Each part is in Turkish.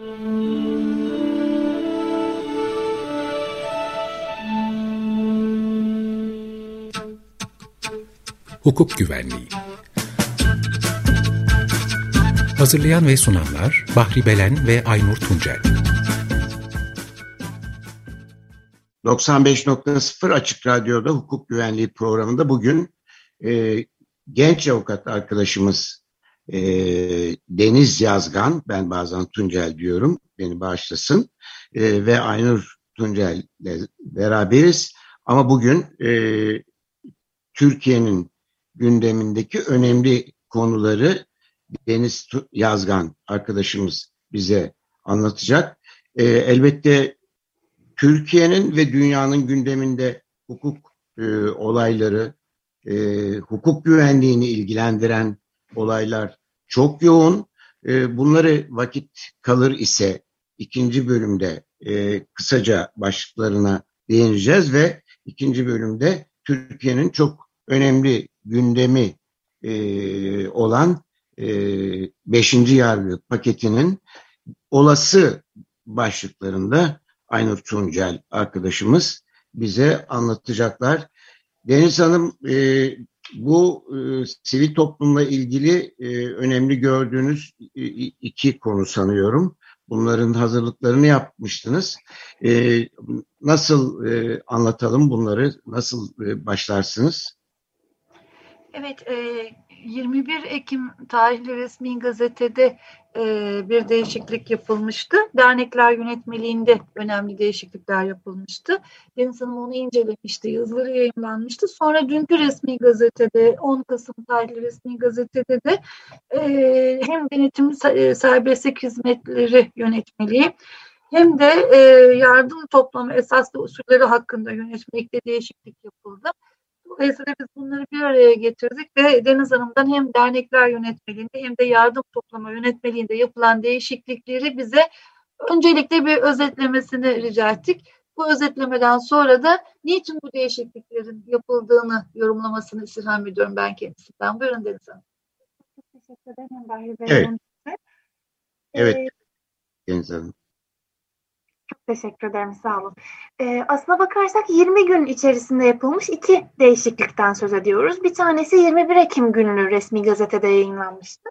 Hukuk Güvenliği. Hazırlayan ve sunanlar Bahri Belen ve Aynur Tuncel. 95.0 Açık Radyo'da hukuk güvenliği programında bugün e, genç avukat arkadaşımız e, Deniz Yazgan, ben bazen Tuncel diyorum, beni bağışlasın e, ve Aynur Tuncel ile beraberiz. Ama bugün e, Türkiye'nin gündemindeki önemli konuları Deniz Yazgan arkadaşımız bize anlatacak. E, elbette Türkiye'nin ve dünyanın gündeminde hukuk e, olayları, e, hukuk güvenliğini ilgilendiren olaylar çok yoğun. E, bunları vakit kalır ise ikinci bölümde e, kısaca başlıklarına değineceğiz ve ikinci bölümde Türkiye'nin çok önemli gündemi e, olan e, beşinci yargı paketinin olası başlıklarında Aynur Tuncel arkadaşımız bize anlatacaklar. Deniz Hanım e, bu e, sivil toplumla ilgili e, önemli gördüğünüz e, iki konu sanıyorum. Bunların hazırlıklarını yapmıştınız. E, nasıl e, anlatalım bunları? Nasıl e, başlarsınız? Evet, e, 21 Ekim tarihli resmi gazetede e, bir değişiklik yapılmıştı. Dernekler yönetmeliğinde önemli değişiklikler yapılmıştı. Deniz Hanım onu incelemişti, yazıları yayınlanmıştı. Sonra dünkü resmi gazetede, 10 Kasım tarihli resmi gazetede de e, hem denetim e, serbestlik hizmetleri yönetmeliği hem de e, yardım toplama esaslı usulleri hakkında yönetmelikte değişiklik yapıldı. Dolayısıyla biz bunları bir araya getirdik ve Deniz Hanım'dan hem dernekler yönetmeliğinde hem de yardım toplama yönetmeliğinde yapılan değişiklikleri bize öncelikle bir özetlemesini rica ettik. Bu özetlemeden sonra da niçin bu değişikliklerin yapıldığını yorumlamasını istirham ediyorum ben kendisinden. Buyurun Deniz Hanım. Çok teşekkür ederim Bahri Bey. Evet. Evet. Ee, Deniz Hanım. Çok teşekkür ederim, sağ olun. Ee, aslına bakarsak 20 gün içerisinde yapılmış iki değişiklikten söz ediyoruz. Bir tanesi 21 Ekim gününü resmi gazetede yayınlanmıştı.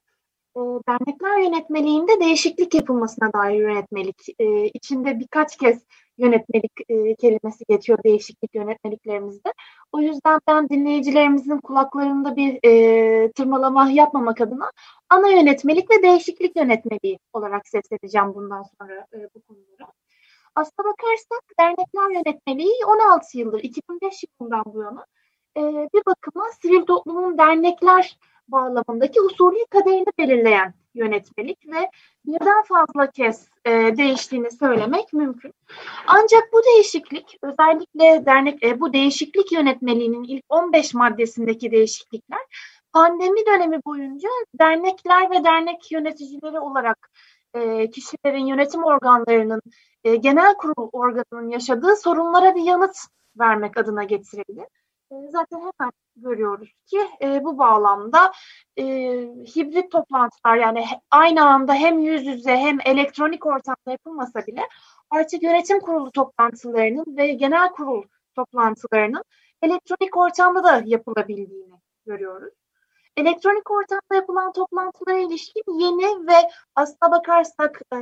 Ee, dernekler yönetmeliğinde değişiklik yapılmasına dair yönetmelik. Ee, içinde birkaç kez yönetmelik e, kelimesi geçiyor değişiklik yönetmeliklerimizde. O yüzden ben dinleyicilerimizin kulaklarında bir e, tırmalama yapmamak adına ana yönetmelik ve değişiklik yönetmeliği olarak sesleneceğim bundan sonra e, bu konulara. Aslına bakarsak dernekler yönetmeliği 16 yıldır, 2005 yılından bu yana e, bir bakıma sivil toplumun dernekler bağlamındaki usulü kaderini belirleyen yönetmelik ve birden fazla kez e, değiştiğini söylemek mümkün. Ancak bu değişiklik özellikle dernek e, bu değişiklik yönetmeliğinin ilk 15 maddesindeki değişiklikler pandemi dönemi boyunca dernekler ve dernek yöneticileri olarak e, kişilerin yönetim organlarının e, genel kurul organının yaşadığı sorunlara bir yanıt vermek adına getirildi. E, zaten hemen görüyoruz ki e, bu bağlamda hibrit toplantılar yani aynı anda hem yüz yüze hem elektronik ortamda yapılmasa bile artık yönetim kurulu toplantılarının ve genel kurul toplantılarının elektronik ortamda da yapılabildiğini görüyoruz. Elektronik ortamda yapılan toplantılara ilişkin yeni ve aslına bakarsak e,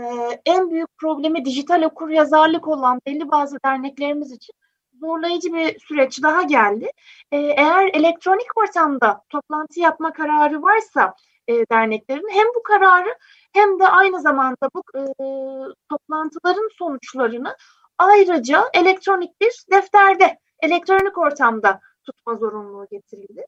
en büyük problemi dijital okur yazarlık olan belli bazı derneklerimiz için zorlayıcı bir süreç daha geldi. E, eğer elektronik ortamda toplantı yapma kararı varsa e, derneklerin hem bu kararı hem de aynı zamanda bu e, toplantıların sonuçlarını ayrıca elektronik bir defterde, elektronik ortamda tutma zorunluluğu getirildi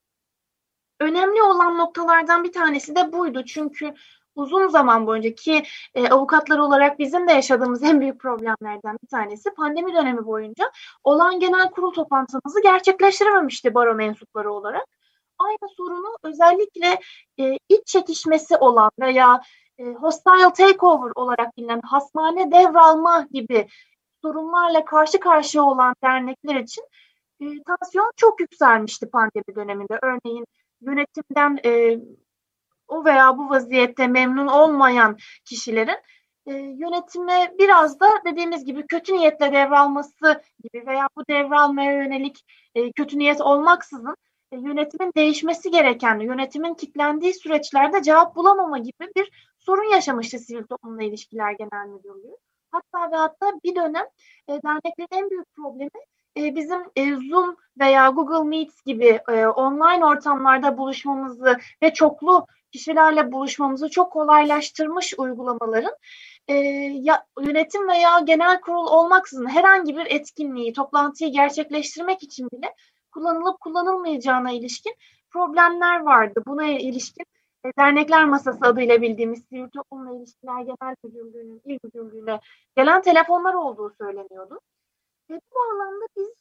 önemli olan noktalardan bir tanesi de buydu. Çünkü uzun zaman boyunca ki e, avukatlar olarak bizim de yaşadığımız en büyük problemlerden bir tanesi pandemi dönemi boyunca olan genel kurul toplantımızı gerçekleştirememişti baro mensupları olarak. Aynı sorunu özellikle e, iç çekişmesi olan veya e, hostile takeover olarak bilinen hasmane devralma gibi sorunlarla karşı karşıya olan dernekler için e, tansiyon çok yükselmişti pandemi döneminde. Örneğin yönetimden e, o veya bu vaziyette memnun olmayan kişilerin e, yönetime biraz da dediğimiz gibi kötü niyetle devralması gibi veya bu devralmaya yönelik e, kötü niyet olmaksızın e, yönetimin değişmesi gereken, yönetimin kilitlendiği süreçlerde cevap bulamama gibi bir sorun yaşamıştı Sivil Toplumla İlişkiler Genel Müdürlüğü. Hatta ve hatta bir dönem e, derneklerin en büyük problemi e, bizim e, Zoom veya Google Meet gibi e, online ortamlarda buluşmamızı ve çoklu kişilerle buluşmamızı çok kolaylaştırmış uygulamaların ya, yönetim veya genel kurul olmaksızın herhangi bir etkinliği, toplantıyı gerçekleştirmek için bile kullanılıp kullanılmayacağına ilişkin problemler vardı. Buna ilişkin Dernekler Masası adıyla bildiğimiz Sivil Toplumla İlişkiler Genel Müdürlüğü'nün il müdürlüğüne gelen telefonlar olduğu söyleniyordu. Ve bu bağlamda biz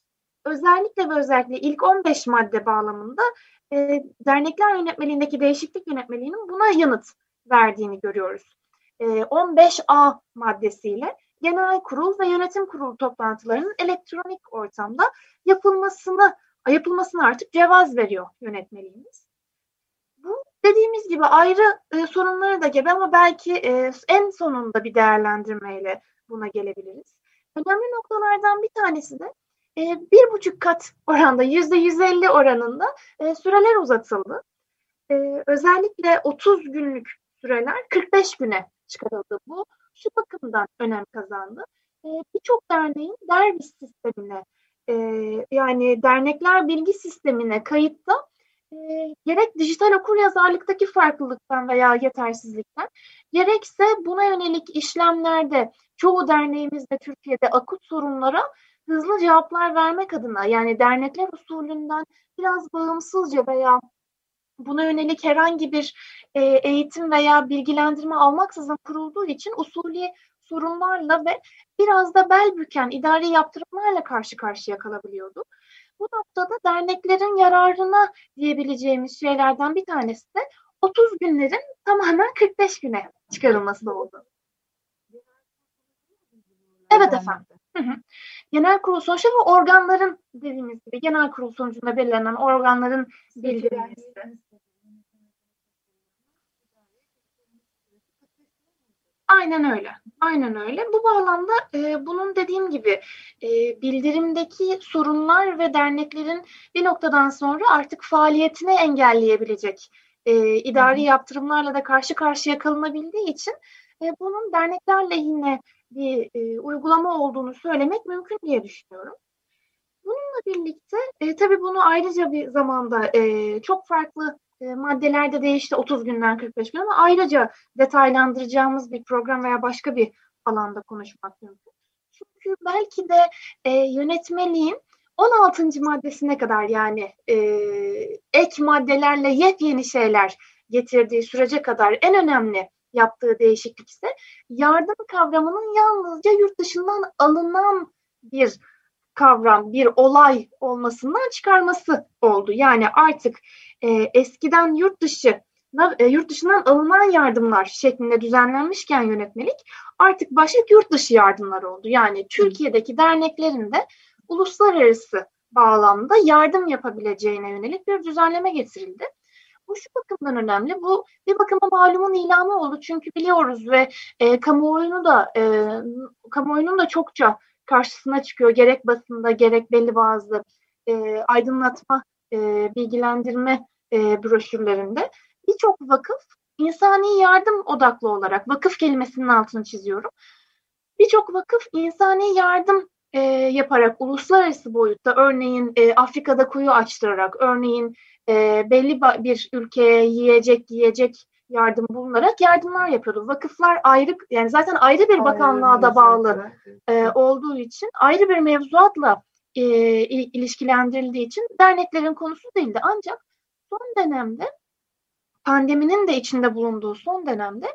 özellikle ve özellikle ilk 15 madde bağlamında e, dernekler yönetmeliğindeki değişiklik yönetmeliğinin buna yanıt verdiğini görüyoruz. E, 15A maddesiyle genel kurul ve yönetim kurulu toplantılarının elektronik ortamda yapılmasını yapılmasına artık cevaz veriyor yönetmeliğimiz. Bu dediğimiz gibi ayrı e, sorunları da gebe ama belki e, en sonunda bir değerlendirmeyle buna gelebiliriz. Önemli noktalardan bir tanesi de e, bir buçuk kat oranda, yüzde yüz elli oranında e, süreler uzatıldı. E, özellikle 30 günlük süreler 45 güne çıkarıldı. Bu şu bakımdan önem kazandı. Birçok derneğin derviş sistemine yani dernekler bilgi sistemine kayıtta e, gerek dijital okur yazarlıktaki farklılıktan veya yetersizlikten gerekse buna yönelik işlemlerde çoğu derneğimizde Türkiye'de akut sorunlara hızlı cevaplar vermek adına yani dernekler usulünden biraz bağımsızca veya buna yönelik herhangi bir e, eğitim veya bilgilendirme almaksızın kurulduğu için usulü sorunlarla ve biraz da bel büken idari yaptırımlarla karşı karşıya kalabiliyordu. Bu noktada derneklerin yararına diyebileceğimiz şeylerden bir tanesi de 30 günlerin tamamen 45 güne çıkarılması oldu. Evet efendim. Hı hı. Genel kurul sonuçta ve organların dediğimiz gibi genel kurul sonucunda belirlenen organların bildirilmesi. Aynen öyle. Aynen öyle. Bu bağlamda e, bunun dediğim gibi e, bildirimdeki sorunlar ve derneklerin bir noktadan sonra artık faaliyetini engelleyebilecek e, idari yaptırımlarla da karşı karşıya kalınabildiği için e, bunun dernekler lehine bir e, uygulama olduğunu söylemek mümkün diye düşünüyorum. Bununla birlikte e, tabii bunu ayrıca bir zamanda e, çok farklı e, maddelerde değişti 30 günden 45 gün ama ayrıca detaylandıracağımız bir program veya başka bir alanda konuşmak mümkün. Çünkü belki de e, yönetmeliğin 16. maddesine kadar yani e, ek maddelerle yepyeni şeyler getirdiği sürece kadar en önemli yaptığı değişiklik ise yardım kavramının yalnızca yurt dışından alınan bir kavram, bir olay olmasından çıkarması oldu. Yani artık e, eskiden yurt dışı e, yurt dışından alınan yardımlar şeklinde düzenlenmişken yönetmelik artık başlık yurt dışı yardımlar oldu. Yani Türkiye'deki derneklerin de uluslararası bağlamda yardım yapabileceğine yönelik bir düzenleme getirildi. Bu şu bakımdan önemli. Bu bir bakıma malumun ilamı oldu. Çünkü biliyoruz ve e, kamuoyunu da e, kamuoyunun da çokça karşısına çıkıyor. Gerek basında gerek belli bazı e, aydınlatma, e, bilgilendirme e, broşürlerinde birçok vakıf insani yardım odaklı olarak vakıf kelimesinin altını çiziyorum. Birçok vakıf insani yardım e, yaparak uluslararası boyutta örneğin e, Afrika'da kuyu açtırarak örneğin e, belli bir ülkeye yiyecek yiyecek yardım bulunarak yardımlar yapıyordu. Vakıflar ayrı yani zaten ayrı bir bakanlığa da bağlı e, olduğu için ayrı bir mevzuatla e, ilişkilendirildiği için derneklerin konusu değildi. Ancak son dönemde pandeminin de içinde bulunduğu son dönemde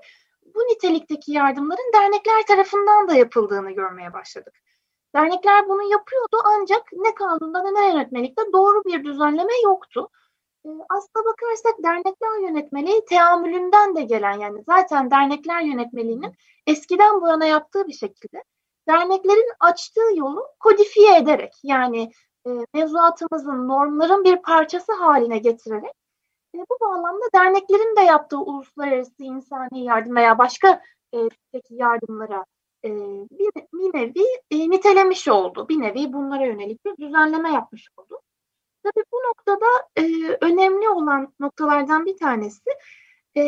bu nitelikteki yardımların dernekler tarafından da yapıldığını görmeye başladık. Dernekler bunu yapıyordu ancak ne kanunda ne yönetmelikte doğru bir düzenleme yoktu. Ee, aslına bakarsak dernekler yönetmeliği teamülünden de gelen yani zaten dernekler yönetmeliğinin eskiden bu yana yaptığı bir şekilde derneklerin açtığı yolu kodifiye ederek yani e, mevzuatımızın normların bir parçası haline getirerek e, bu bağlamda derneklerin de yaptığı uluslararası insani yardım veya başka Türkiye'deki yardımlara e, bir, bir nevi e, nitelemiş oldu. Bir nevi bunlara yönelik bir düzenleme yapmış oldu. Tabii bu noktada e, önemli olan noktalardan bir tanesi e,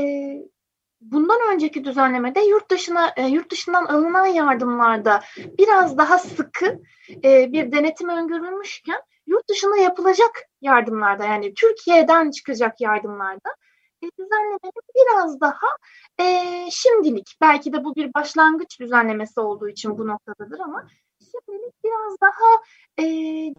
bundan önceki düzenlemede yurt dışına e, yurt dışından alınan yardımlarda biraz daha sıkı e, bir denetim öngörülmüşken yurt dışına yapılacak yardımlarda yani Türkiye'den çıkacak yardımlarda düzenlemenin biraz daha e, şimdilik belki de bu bir başlangıç düzenlemesi olduğu için bu noktadadır ama şimdilik biraz daha e,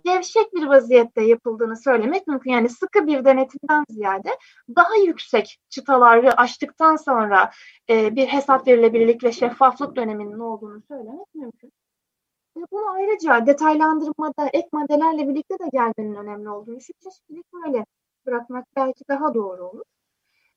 gevşek bir vaziyette yapıldığını söylemek mümkün. Yani sıkı bir denetimden ziyade daha yüksek çıtaları aştıktan sonra e, bir hesap verilebilirlik ve şeffaflık döneminin olduğunu söylemek mümkün. Bunu ayrıca detaylandırmada ek maddelerle birlikte de gelmenin önemli olduğunu düşünüyorum. Şimdilik böyle bırakmak belki daha doğru olur.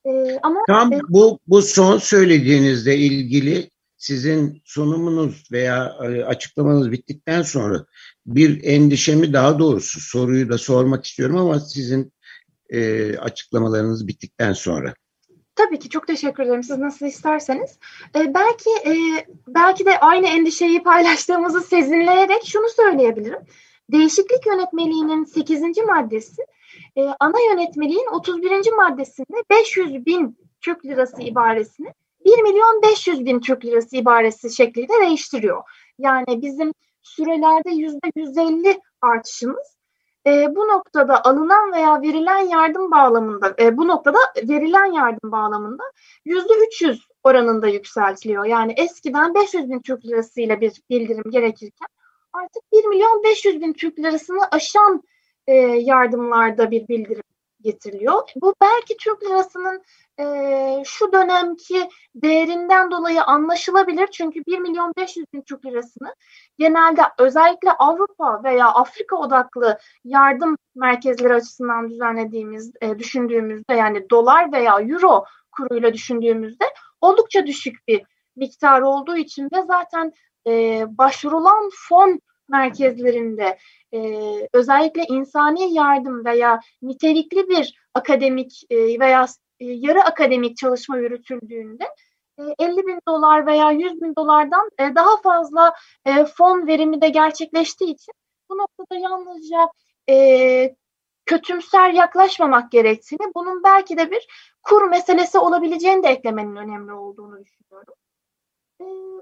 Ee, ama Tam e, bu bu son söylediğinizle ilgili sizin sunumunuz veya e, açıklamanız bittikten sonra bir endişemi daha doğrusu soruyu da sormak istiyorum ama sizin e, açıklamalarınız bittikten sonra. Tabii ki çok teşekkür ederim. Siz nasıl isterseniz. Ee, belki e, belki de aynı endişeyi paylaştığımızı sezinleyerek şunu söyleyebilirim. Değişiklik yönetmeliğinin 8. maddesi e, ana yönetmeliğin 31. maddesinde 500 bin Türk lirası ibaresini 1 milyon 500 bin Türk lirası ibaresi şeklinde değiştiriyor. Yani bizim sürelerde yüzde 150 artışımız e, bu noktada alınan veya verilen yardım bağlamında e, bu noktada verilen yardım bağlamında yüzde 300 oranında yükseltiliyor. Yani eskiden 500 bin Türk lirası ile bir bildirim gerekirken artık 1 milyon 500 bin Türk lirasını aşan e, yardımlarda bir bildirim getiriliyor. Bu belki Türk lirasının e, şu dönemki değerinden dolayı anlaşılabilir. Çünkü 1 milyon 500 bin Türk lirasını genelde özellikle Avrupa veya Afrika odaklı yardım merkezleri açısından düzenlediğimiz, e, düşündüğümüzde yani dolar veya euro kuruyla düşündüğümüzde oldukça düşük bir miktar olduğu için ve zaten e, başvurulan fon merkezlerinde e, özellikle insani yardım veya nitelikli bir akademik e, veya e, yarı akademik çalışma yürütüldüğünde 50 e, bin dolar veya 100 bin dolardan e, daha fazla fon verimi de gerçekleştiği için bu noktada yalnızca kötümser yaklaşmamak gerektiğini, bunun belki de bir kur meselesi olabileceğini de eklemenin önemli olduğunu düşünüyorum.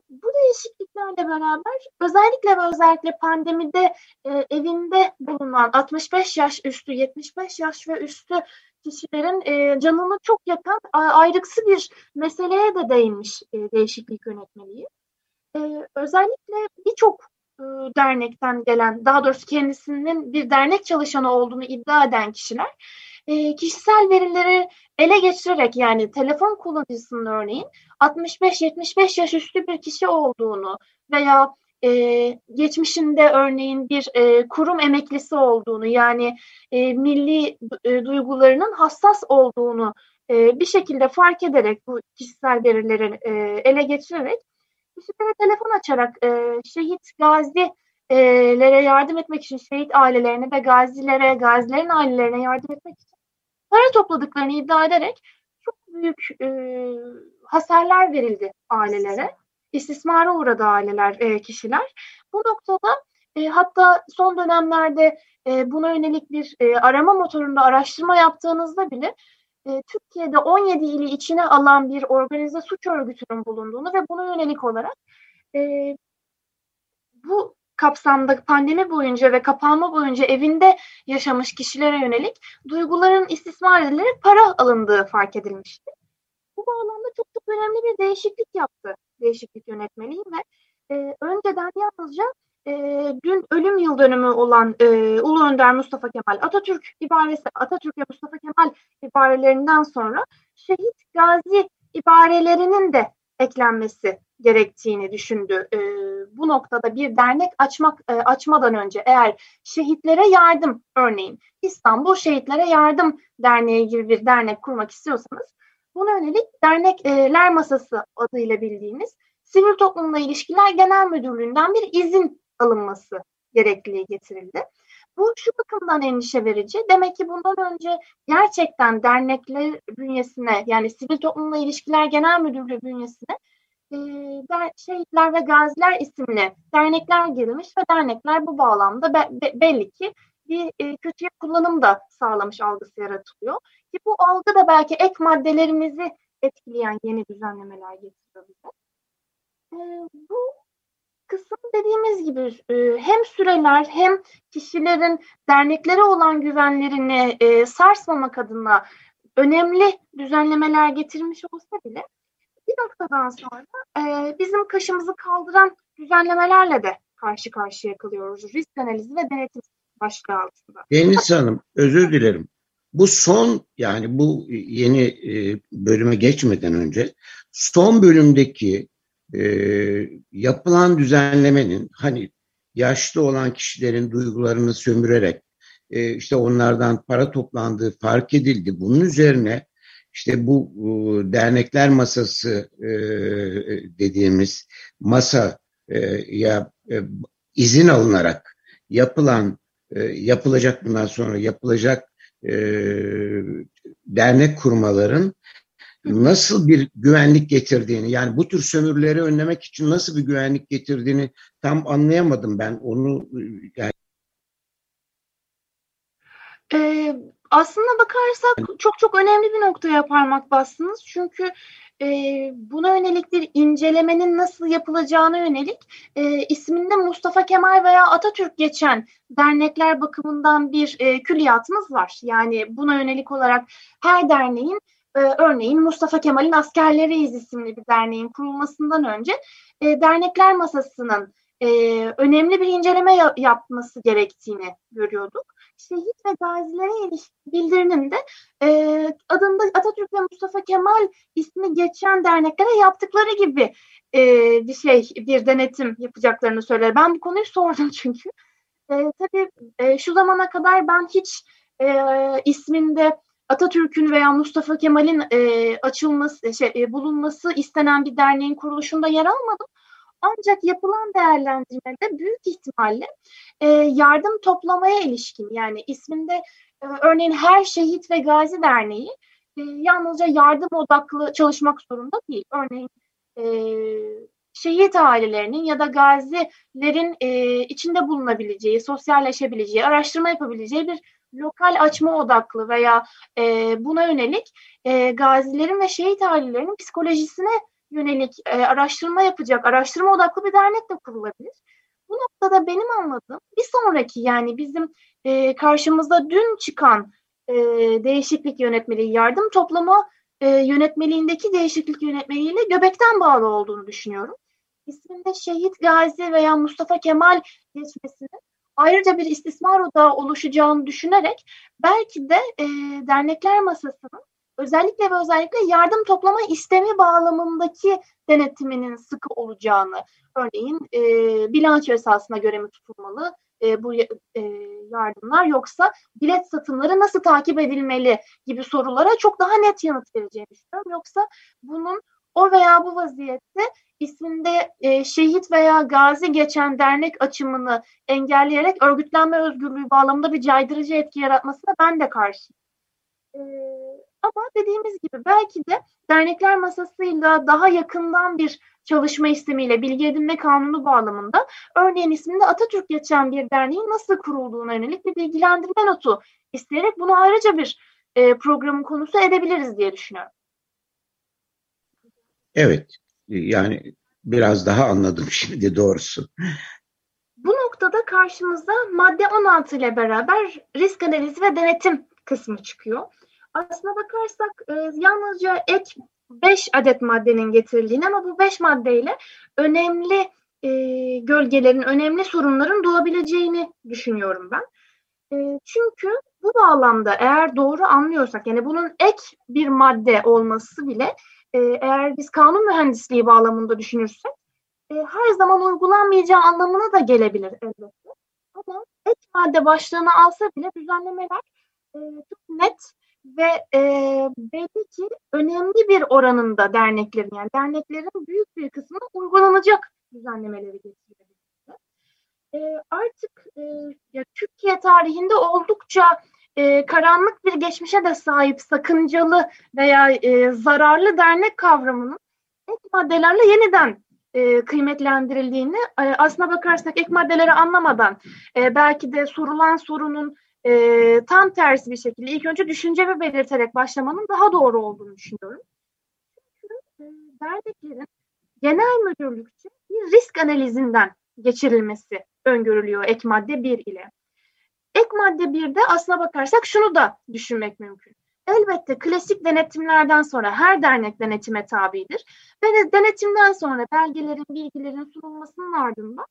Bu değişikliklerle beraber özellikle ve özellikle pandemide evinde bulunan 65 yaş üstü, 75 yaş ve üstü kişilerin e, canını çok yakan ayrıksı bir meseleye de değinmiş e, değişiklik yönetmeliği. E, özellikle birçok e, dernekten gelen, daha doğrusu kendisinin bir dernek çalışanı olduğunu iddia eden kişiler e, kişisel verileri ele geçirerek yani telefon kullanıcısının örneğin 65-75 yaş üstü bir kişi olduğunu veya e, geçmişinde örneğin bir e, kurum emeklisi olduğunu yani e, milli e, duygularının hassas olduğunu e, bir şekilde fark ederek bu kişisel verileri e, ele geçirerek kişilere telefon açarak e, şehit gazilere yardım etmek için şehit ailelerine ve gazilere, gazilerin ailelerine yardım etmek için para topladıklarını iddia ederek çok büyük e, hasarlar verildi ailelere istismara uğradı aileler, e, kişiler. Bu noktada e, hatta son dönemlerde e, buna yönelik bir e, arama motorunda araştırma yaptığınızda bile e, Türkiye'de 17 ili içine alan bir organize suç örgütünün bulunduğunu ve buna yönelik olarak e, bu kapsamda pandemi boyunca ve kapanma boyunca evinde yaşamış kişilere yönelik duyguların istismar edilerek para alındığı fark edilmişti. Bu bağlamda çok çok önemli bir değişiklik yaptı değişiklik yönetmeliği ve e, önceden yalnızca e, dün ölüm yıl dönümü olan e, Ulu Önder Mustafa Kemal Atatürk ibaresi Atatürk ve Mustafa Kemal ibarelerinden sonra şehit gazi ibarelerinin de eklenmesi gerektiğini düşündü. E, bu noktada bir dernek açmak e, açmadan önce eğer şehitlere yardım örneğin İstanbul Şehitlere Yardım Derneği gibi bir dernek kurmak istiyorsanız Buna yönelik dernekler masası adıyla bildiğimiz Sivil Toplumla İlişkiler Genel Müdürlüğü'nden bir izin alınması gerekliliği getirildi. Bu şu bakımdan endişe verici. Demek ki bundan önce gerçekten dernekler bünyesine yani Sivil Toplumla İlişkiler Genel Müdürlüğü bünyesine e, Şehitler ve Gaziler isimli dernekler girmiş ve dernekler bu bağlamda be, be, belli ki bir e, kötüye kullanım da sağlamış algısı yaratılıyor. Ki bu algı da belki ek maddelerimizi etkileyen yeni düzenlemeler getiriyor bize. E, bu kısım dediğimiz gibi e, hem süreler hem kişilerin derneklere olan güvenlerini e, sarsmamak adına önemli düzenlemeler getirmiş olsa bile bir noktadan sonra e, bizim kaşımızı kaldıran düzenlemelerle de karşı karşıya kalıyoruz. Risk analizi ve denetim başlığı altında. Deniz Hanım özür dilerim. Bu son yani bu yeni e, bölüme geçmeden önce son bölümdeki e, yapılan düzenlemenin hani yaşlı olan kişilerin duygularını sömürerek e, işte onlardan para toplandığı fark edildi. Bunun üzerine işte bu e, dernekler masası e, dediğimiz masa e, e, izin alınarak yapılan e, yapılacak bundan sonra yapılacak e, dernek kurmaların nasıl bir güvenlik getirdiğini yani bu tür sömürüleri önlemek için nasıl bir güvenlik getirdiğini tam anlayamadım ben onu yani ee, aslına bakarsak çok çok önemli bir noktaya parmak bastınız. Çünkü e, buna yönelik bir incelemenin nasıl yapılacağına yönelik e, isminde Mustafa Kemal veya Atatürk geçen dernekler bakımından bir e, külliyatımız var. Yani buna yönelik olarak her derneğin e, örneğin Mustafa Kemal'in Askerleriyiz isimli bir derneğin kurulmasından önce e, dernekler masasının e, önemli bir inceleme yapması gerektiğini görüyorduk şehit ve gazilere ilişkin bildirinin de e, adında Atatürk ve Mustafa Kemal ismi geçen derneklere yaptıkları gibi e, bir şey, bir denetim yapacaklarını söyler. Ben bu konuyu sordum çünkü. E, tabii e, şu zamana kadar ben hiç e, isminde Atatürk'ün veya Mustafa Kemal'in e, açılması, şey, e, bulunması istenen bir derneğin kuruluşunda yer almadım. Ancak yapılan değerlendirmede büyük ihtimalle e, yardım toplamaya ilişkin yani isminde e, örneğin her şehit ve gazi derneği e, yalnızca yardım odaklı çalışmak zorunda değil. Örneğin e, şehit ailelerinin ya da gazilerin e, içinde bulunabileceği, sosyalleşebileceği, araştırma yapabileceği bir lokal açma odaklı veya e, buna yönelik e, gazilerin ve şehit ailelerinin psikolojisine yönelik e, araştırma yapacak, araştırma odaklı bir dernek de kurulabilir. Bu noktada benim anladığım bir sonraki yani bizim e, karşımızda dün çıkan e, değişiklik yönetmeliği, yardım toplama e, yönetmeliğindeki değişiklik yönetmeliğiyle göbekten bağlı olduğunu düşünüyorum. İsminde Şehit Gazi veya Mustafa Kemal geçmesinin ayrıca bir istismar odağı oluşacağını düşünerek belki de e, dernekler masasının özellikle ve özellikle yardım toplama istemi bağlamındaki denetiminin sıkı olacağını, örneğin e, bilanço esasına göre mi tutulmalı e, bu e, yardımlar yoksa bilet satımları nasıl takip edilmeli gibi sorulara çok daha net yanıt vereceğini düşünüyorum. Yoksa bunun o veya bu vaziyette isminde e, şehit veya gazi geçen dernek açımını engelleyerek örgütlenme özgürlüğü bağlamında bir caydırıcı etki yaratmasına ben de karşıyım. E, ama dediğimiz gibi belki de dernekler masasıyla daha yakından bir çalışma istemiyle bilgi edinme kanunu bağlamında örneğin isminde Atatürk geçen bir derneğin nasıl kurulduğuna yönelik bir bilgilendirme notu isteyerek bunu ayrıca bir e, programın konusu edebiliriz diye düşünüyorum. Evet, yani biraz daha anladım şimdi doğrusu. Bu noktada karşımıza madde 16 ile beraber risk analizi ve denetim kısmı çıkıyor aslına bakarsak e, yalnızca ek 5 adet maddenin getirildiğini ama bu 5 maddeyle önemli e, gölgelerin, önemli sorunların doğabileceğini düşünüyorum ben. E, çünkü bu bağlamda eğer doğru anlıyorsak, yani bunun ek bir madde olması bile e, eğer biz kanun mühendisliği bağlamında düşünürsek e, her zaman uygulanmayacağı anlamına da gelebilir elbette. Ama ek madde başlığını alsa bile düzenlemeler e, çok net ve e, belli ki önemli bir oranında derneklerin yani derneklerin büyük bir kısmı uygulanacak düzenlemeleri getiriyor. E, artık e, ya Türkiye tarihinde oldukça e, karanlık bir geçmişe de sahip sakıncalı veya e, zararlı dernek kavramının ek maddelerle yeniden e, kıymetlendirildiğini e, aslına bakarsak ek maddeleri anlamadan e, belki de sorulan sorunun e, tam tersi bir şekilde ilk önce düşüncemi belirterek başlamanın daha doğru olduğunu düşünüyorum. Çünkü e, derneklerin genel müdürlükçe bir risk analizinden geçirilmesi öngörülüyor ek madde 1 ile. Ek madde 1'de aslına bakarsak şunu da düşünmek mümkün. Elbette klasik denetimlerden sonra her dernek denetime tabidir. Ve de denetimden sonra belgelerin, bilgilerin sunulmasının ardından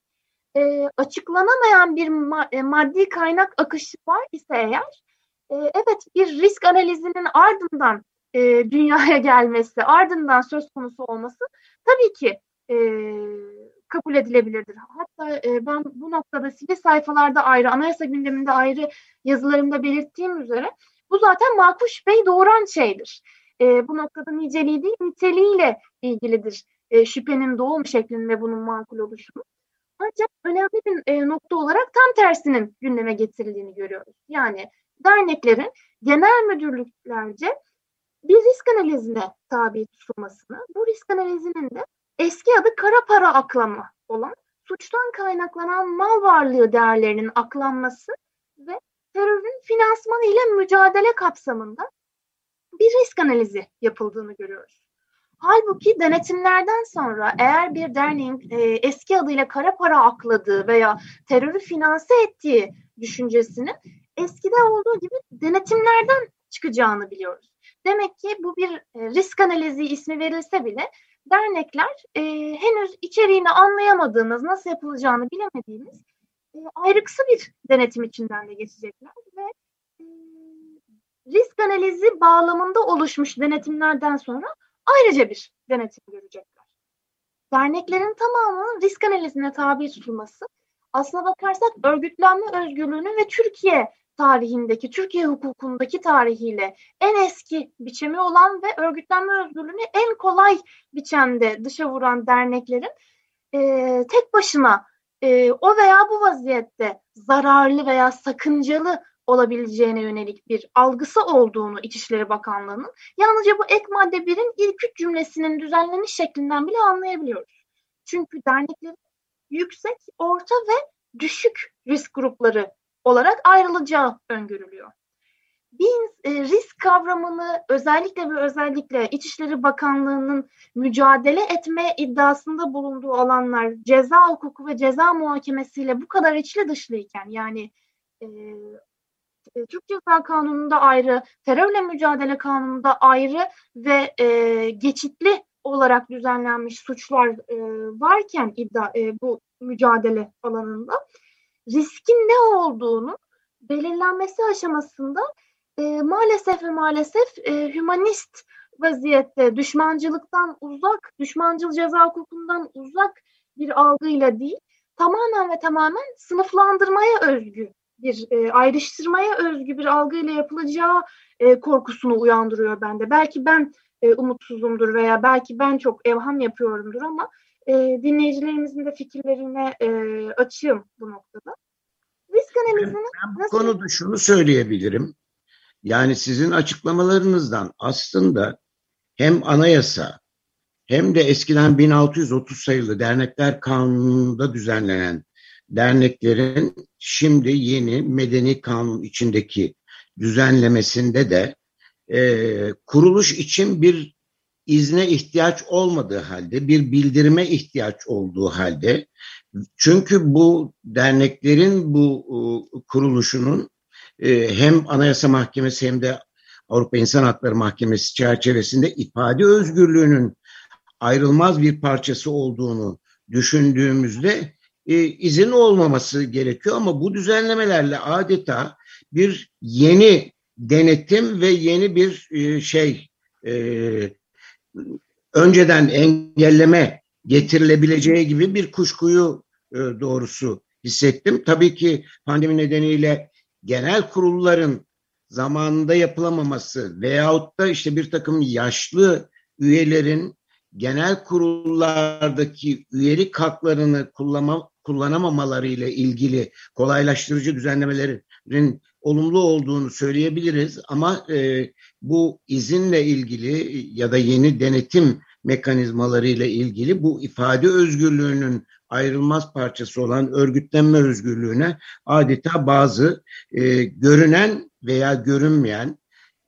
e, açıklanamayan bir ma- e, maddi kaynak akışı var ise eğer, e, evet bir risk analizinin ardından e, dünyaya gelmesi, ardından söz konusu olması tabii ki e, kabul edilebilirdir. Hatta e, ben bu noktada sivil sayfalarda ayrı, anayasa gündeminde ayrı yazılarımda belirttiğim üzere bu zaten makul şüpheyi doğuran şeydir. E, bu noktada niceliği değil, niteliğiyle ilgilidir e, şüphenin doğum şeklinde bunun makul oluşumu. Ancak önemli bir e, nokta olarak tam tersinin gündeme getirildiğini görüyoruz. Yani derneklerin genel müdürlüklerce bir risk analizine tabi tutulmasını, bu risk analizinin de eski adı kara para aklama olan suçtan kaynaklanan mal varlığı değerlerinin aklanması ve terörün finansmanı ile mücadele kapsamında bir risk analizi yapıldığını görüyoruz. Halbuki denetimlerden sonra eğer bir derneğin e, eski adıyla kara para akladığı veya terörü finanse ettiği düşüncesinin eskide olduğu gibi denetimlerden çıkacağını biliyoruz. Demek ki bu bir e, risk analizi ismi verilse bile dernekler e, henüz içeriğini anlayamadığımız, nasıl yapılacağını bilemediğimiz e, ayrıksı bir denetim içinden de geçecekler ve e, risk analizi bağlamında oluşmuş denetimlerden sonra ayrıca bir denetim görecekler. Derneklerin tamamının risk analizine tabi tutulması aslına bakarsak örgütlenme özgürlüğünü ve Türkiye tarihindeki, Türkiye hukukundaki tarihiyle en eski biçimi olan ve örgütlenme özgürlüğünü en kolay biçimde dışa vuran derneklerin e, tek başına e, o veya bu vaziyette zararlı veya sakıncalı olabileceğine yönelik bir algısı olduğunu İçişleri Bakanlığı'nın yalnızca bu ek madde 1'in ilk üç cümlesinin düzenleniş şeklinden bile anlayabiliyoruz. Çünkü derneklerin yüksek, orta ve düşük risk grupları olarak ayrılacağı öngörülüyor. Bir e, risk kavramını özellikle ve özellikle İçişleri Bakanlığı'nın mücadele etme iddiasında bulunduğu alanlar ceza hukuku ve ceza muhakemesiyle bu kadar içli dışlıyken yani e, Türk Ceza Kanunu'nda ayrı, terörle mücadele kanununda ayrı ve e, geçitli olarak düzenlenmiş suçlar e, varken iddia e, bu mücadele alanında riskin ne olduğunu belirlenmesi aşamasında e, maalesef ve maalesef e, hümanist vaziyette düşmancılıktan uzak, düşmancıl ceza hukukundan uzak bir algıyla değil, tamamen ve tamamen sınıflandırmaya özgü bir e, ayrıştırmaya özgü bir algıyla yapılacağı e, korkusunu uyandırıyor bende. Belki ben e, umutsuzumdur veya belki ben çok evham yapıyorumdur ama e, dinleyicilerimizin de fikirlerine e, açığım bu noktada. Risk analizini ben, ben bu nasıl... konuda şunu söyleyebilirim. Yani sizin açıklamalarınızdan aslında hem anayasa hem de eskiden 1630 sayılı dernekler kanununda düzenlenen derneklerin şimdi yeni medeni kanun içindeki düzenlemesinde de e, kuruluş için bir izne ihtiyaç olmadığı halde, bir bildirime ihtiyaç olduğu halde, çünkü bu derneklerin bu e, kuruluşunun e, hem Anayasa Mahkemesi hem de Avrupa İnsan Hakları Mahkemesi çerçevesinde ifade özgürlüğünün ayrılmaz bir parçası olduğunu düşündüğümüzde e, izin olmaması gerekiyor ama bu düzenlemelerle adeta bir yeni denetim ve yeni bir e, şey e, önceden engelleme getirilebileceği gibi bir kuşkuyu e, doğrusu hissettim. Tabii ki pandemi nedeniyle genel kurulların zamanında yapılamaması veyahut da işte bir takım yaşlı üyelerin genel kurullardaki üyelik haklarını kullanma, kullanamamaları ile ilgili kolaylaştırıcı düzenlemelerin olumlu olduğunu söyleyebiliriz ama e, bu izinle ilgili ya da yeni denetim mekanizmalarıyla ilgili bu ifade özgürlüğünün ayrılmaz parçası olan örgütlenme özgürlüğüne adeta bazı e, görünen veya görünmeyen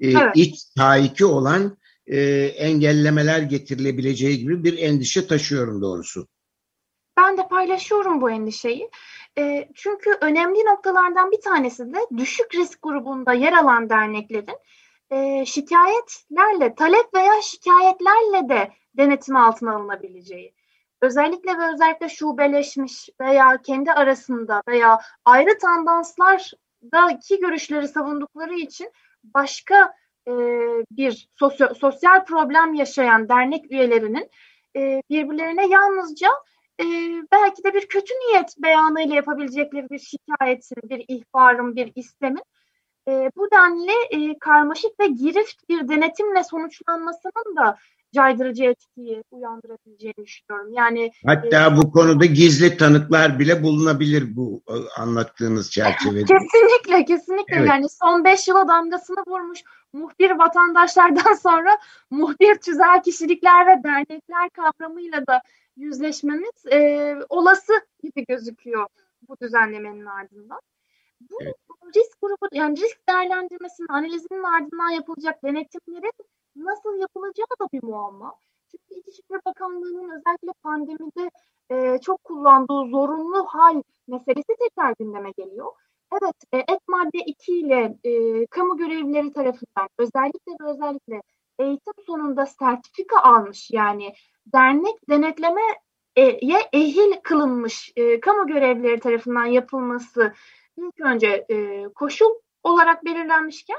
e, evet. iç taiki olan e, engellemeler getirilebileceği gibi bir endişe taşıyorum doğrusu. Ben de paylaşıyorum bu endişeyi. E, çünkü önemli noktalardan bir tanesi de düşük risk grubunda yer alan derneklerin e, şikayetlerle, talep veya şikayetlerle de denetim altına alınabileceği. Özellikle ve özellikle şubeleşmiş veya kendi arasında veya ayrı tandanslardaki görüşleri savundukları için başka e, bir sosyo, sosyal problem yaşayan dernek üyelerinin e, birbirlerine yalnızca e, belki de bir kötü niyet beyanıyla yapabilecekleri bir şikayetin, bir ihbarın, bir istemin e, bu denli e, karmaşık ve girift bir denetimle sonuçlanmasının da caydırıcı etkiyi uyandırabileceğini düşünüyorum. Yani hatta e, bu konuda gizli tanıklar bile bulunabilir bu e, anlattığınız çerçevede. kesinlikle, kesinlikle. Evet. Yani son beş yıla damgasını vurmuş muhbir vatandaşlardan sonra muhbir tüzel kişilikler ve dernekler kavramıyla da yüzleşmemiz e, olası gibi gözüküyor bu düzenlemenin ardından. Bu evet. risk grubu yani risk değerlendirmesinin analizinin ardından yapılacak denetimlerin nasıl yapılacağı da bir muamma. Çünkü İçişleri Bakanlığı'nın özellikle pandemide e, çok kullandığı zorunlu hal meselesi tekrar gündeme geliyor. Evet, e, ek madde 2 ile e, kamu görevlileri tarafından özellikle ve özellikle eğitim sonunda sertifika almış yani dernek denetlemeye ehil kılınmış e, kamu görevlileri tarafından yapılması ilk önce e, koşul olarak belirlenmişken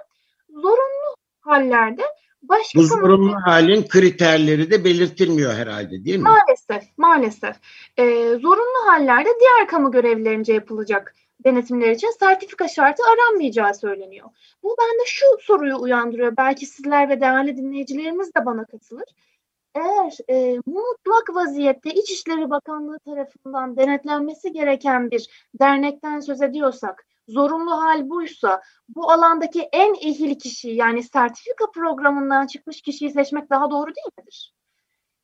zorunlu hallerde başka Bu zorunlu kamu... halin kriterleri de belirtilmiyor herhalde değil mi? Maalesef, maalesef. E, zorunlu hallerde diğer kamu görevlilerince yapılacak denetimler için sertifika şartı aranmayacağı söyleniyor. Bu bende şu soruyu uyandırıyor. Belki sizler ve değerli dinleyicilerimiz de bana katılır. Eğer e, mutlak vaziyette İçişleri Bakanlığı tarafından denetlenmesi gereken bir dernekten söz ediyorsak, zorunlu hal buysa, bu alandaki en ehil kişi yani sertifika programından çıkmış kişiyi seçmek daha doğru değil midir?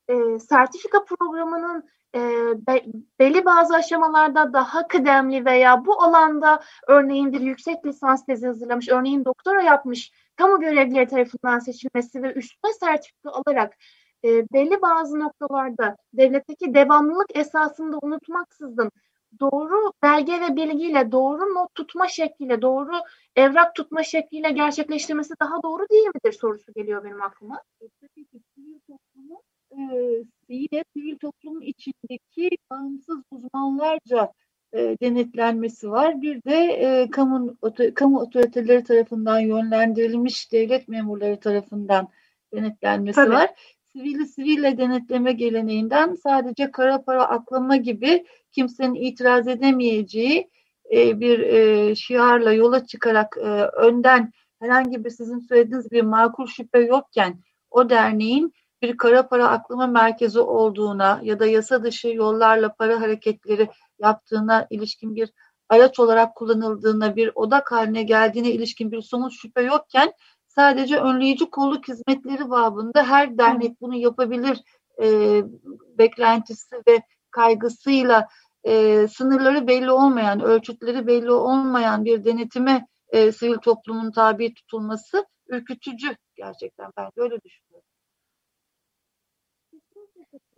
E, sertifika programının e, be, belli bazı aşamalarda daha kıdemli veya bu alanda örneğin bir yüksek lisans tezi hazırlamış, örneğin doktora yapmış kamu görevlileri tarafından seçilmesi ve üstüne sertifika alarak e, belli bazı noktalarda devletteki devamlılık esasında unutmaksızın doğru belge ve bilgiyle, doğru not tutma şekliyle, doğru evrak tutma şekliyle gerçekleştirmesi daha doğru değil midir sorusu geliyor benim aklıma. Tabii ki sivil toplumun e, yine sivil toplum içindeki bağımsız uzmanlarca e, denetlenmesi var. Bir de e, kamu, kamu otoriteleri tarafından yönlendirilmiş devlet memurları tarafından denetlenmesi Tabii. var sivili siville denetleme geleneğinden sadece kara para aklama gibi kimsenin itiraz edemeyeceği e, bir e, şiarla yola çıkarak e, önden herhangi bir sizin söylediğiniz bir makul şüphe yokken o derneğin bir kara para aklama merkezi olduğuna ya da yasa dışı yollarla para hareketleri yaptığına ilişkin bir araç olarak kullanıldığına bir odak haline geldiğine ilişkin bir somut şüphe yokken sadece önleyici kolluk hizmetleri babında her dernek bunu yapabilir e, beklentisi ve kaygısıyla e, sınırları belli olmayan, ölçütleri belli olmayan bir denetime e, sivil toplumun tabi tutulması ürkütücü gerçekten ben öyle düşünüyorum.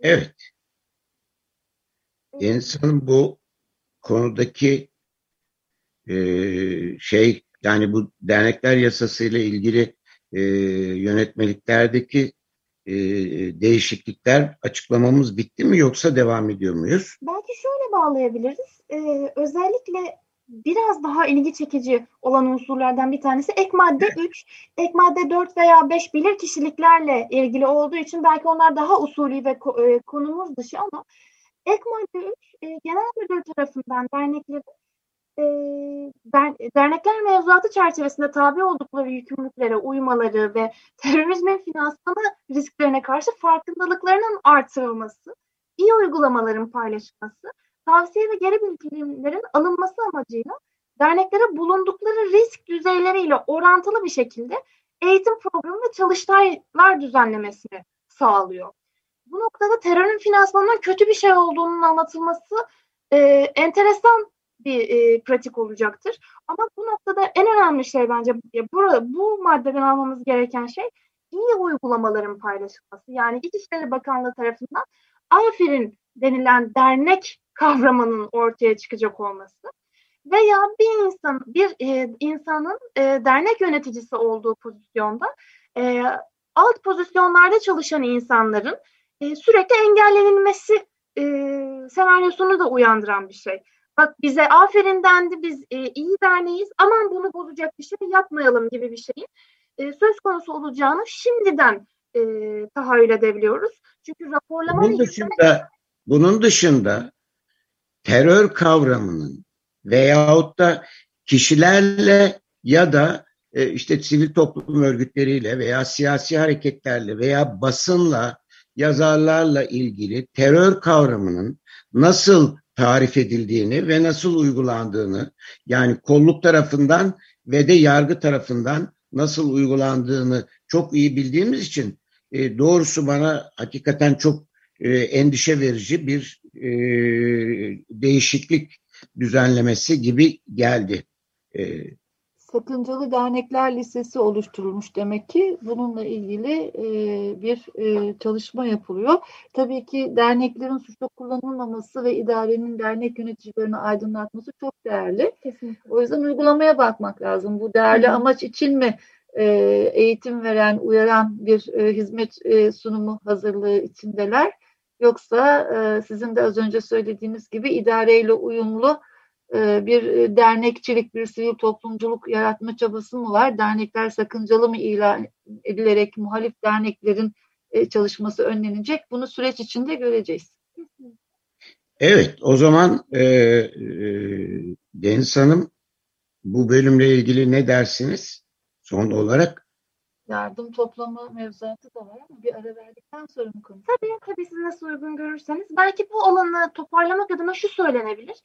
Evet. Hanım bu konudaki e, şey yani bu dernekler yasası ile ilgili e, yönetmeliklerdeki e, değişiklikler açıklamamız bitti mi yoksa devam ediyor muyuz? Belki şöyle bağlayabiliriz. Ee, özellikle biraz daha ilgi çekici olan unsurlardan bir tanesi ek madde 3, ek madde 4 veya 5 bilir kişiliklerle ilgili olduğu için belki onlar daha usulü ve e, konumuz dışı ama ek madde 3 e, genel müdür tarafından derneklerin dernekler mevzuatı çerçevesinde tabi oldukları yükümlülüklere uymaları ve terörizmin finanslama risklerine karşı farkındalıklarının artırılması, iyi uygulamaların paylaşılması, tavsiye ve geri bildirimlerin alınması amacıyla derneklere bulundukları risk düzeyleriyle orantılı bir şekilde eğitim programı ve çalıştaylar düzenlemesini sağlıyor. bu noktada terörün finansmanının kötü bir şey olduğunun anlatılması e, enteresan bir e, pratik olacaktır. Ama bu noktada en önemli şey bence bu, bu maddeden almamız gereken şey iyi uygulamaların paylaşılması. Yani İçişleri Bakanlığı tarafından Aferin denilen dernek kavramının ortaya çıkacak olması veya bir insan bir e, insanın e, dernek yöneticisi olduğu pozisyonda e, alt pozisyonlarda çalışan insanların e, sürekli engellenilmesi e, senaryosunu da uyandıran bir şey. Bak bize aferin dendi, biz e, iyi derneğiz, aman bunu bozacak bir şey yapmayalım gibi bir şeyin e, söz konusu olacağını şimdiden e, tahayyül edebiliyoruz. Çünkü raporlama bunun dışında, bunun dışında terör kavramının veyahut da kişilerle ya da e, işte sivil toplum örgütleriyle veya siyasi hareketlerle veya basınla yazarlarla ilgili terör kavramının nasıl tarif edildiğini ve nasıl uygulandığını yani kolluk tarafından ve de yargı tarafından nasıl uygulandığını çok iyi bildiğimiz için e, doğrusu bana hakikaten çok e, endişe verici bir e, değişiklik düzenlemesi gibi geldi. E, Sakıncalı Dernekler Lisesi oluşturulmuş demek ki bununla ilgili e, bir e, çalışma yapılıyor. Tabii ki derneklerin suçta kullanılmaması ve idarenin dernek yöneticilerini aydınlatması çok değerli. Kesinlikle. O yüzden uygulamaya bakmak lazım. Bu değerli Hı. amaç için mi e, eğitim veren, uyaran bir e, hizmet e, sunumu hazırlığı içindeler? Yoksa e, sizin de az önce söylediğiniz gibi idareyle uyumlu bir dernekçilik, bir sivil toplumculuk yaratma çabası mı var? Dernekler sakıncalı mı ilan edilerek muhalif derneklerin e, çalışması önlenecek? Bunu süreç içinde göreceğiz. Evet, o zaman e, e, Deniz Hanım bu bölümle ilgili ne dersiniz son olarak? Yardım toplama mevzuatı da var ama bir ara verdikten sonra mı konuşalım? Tabii tabii siz nasıl uygun görürseniz. Belki bu alanı toparlamak adına şu söylenebilir.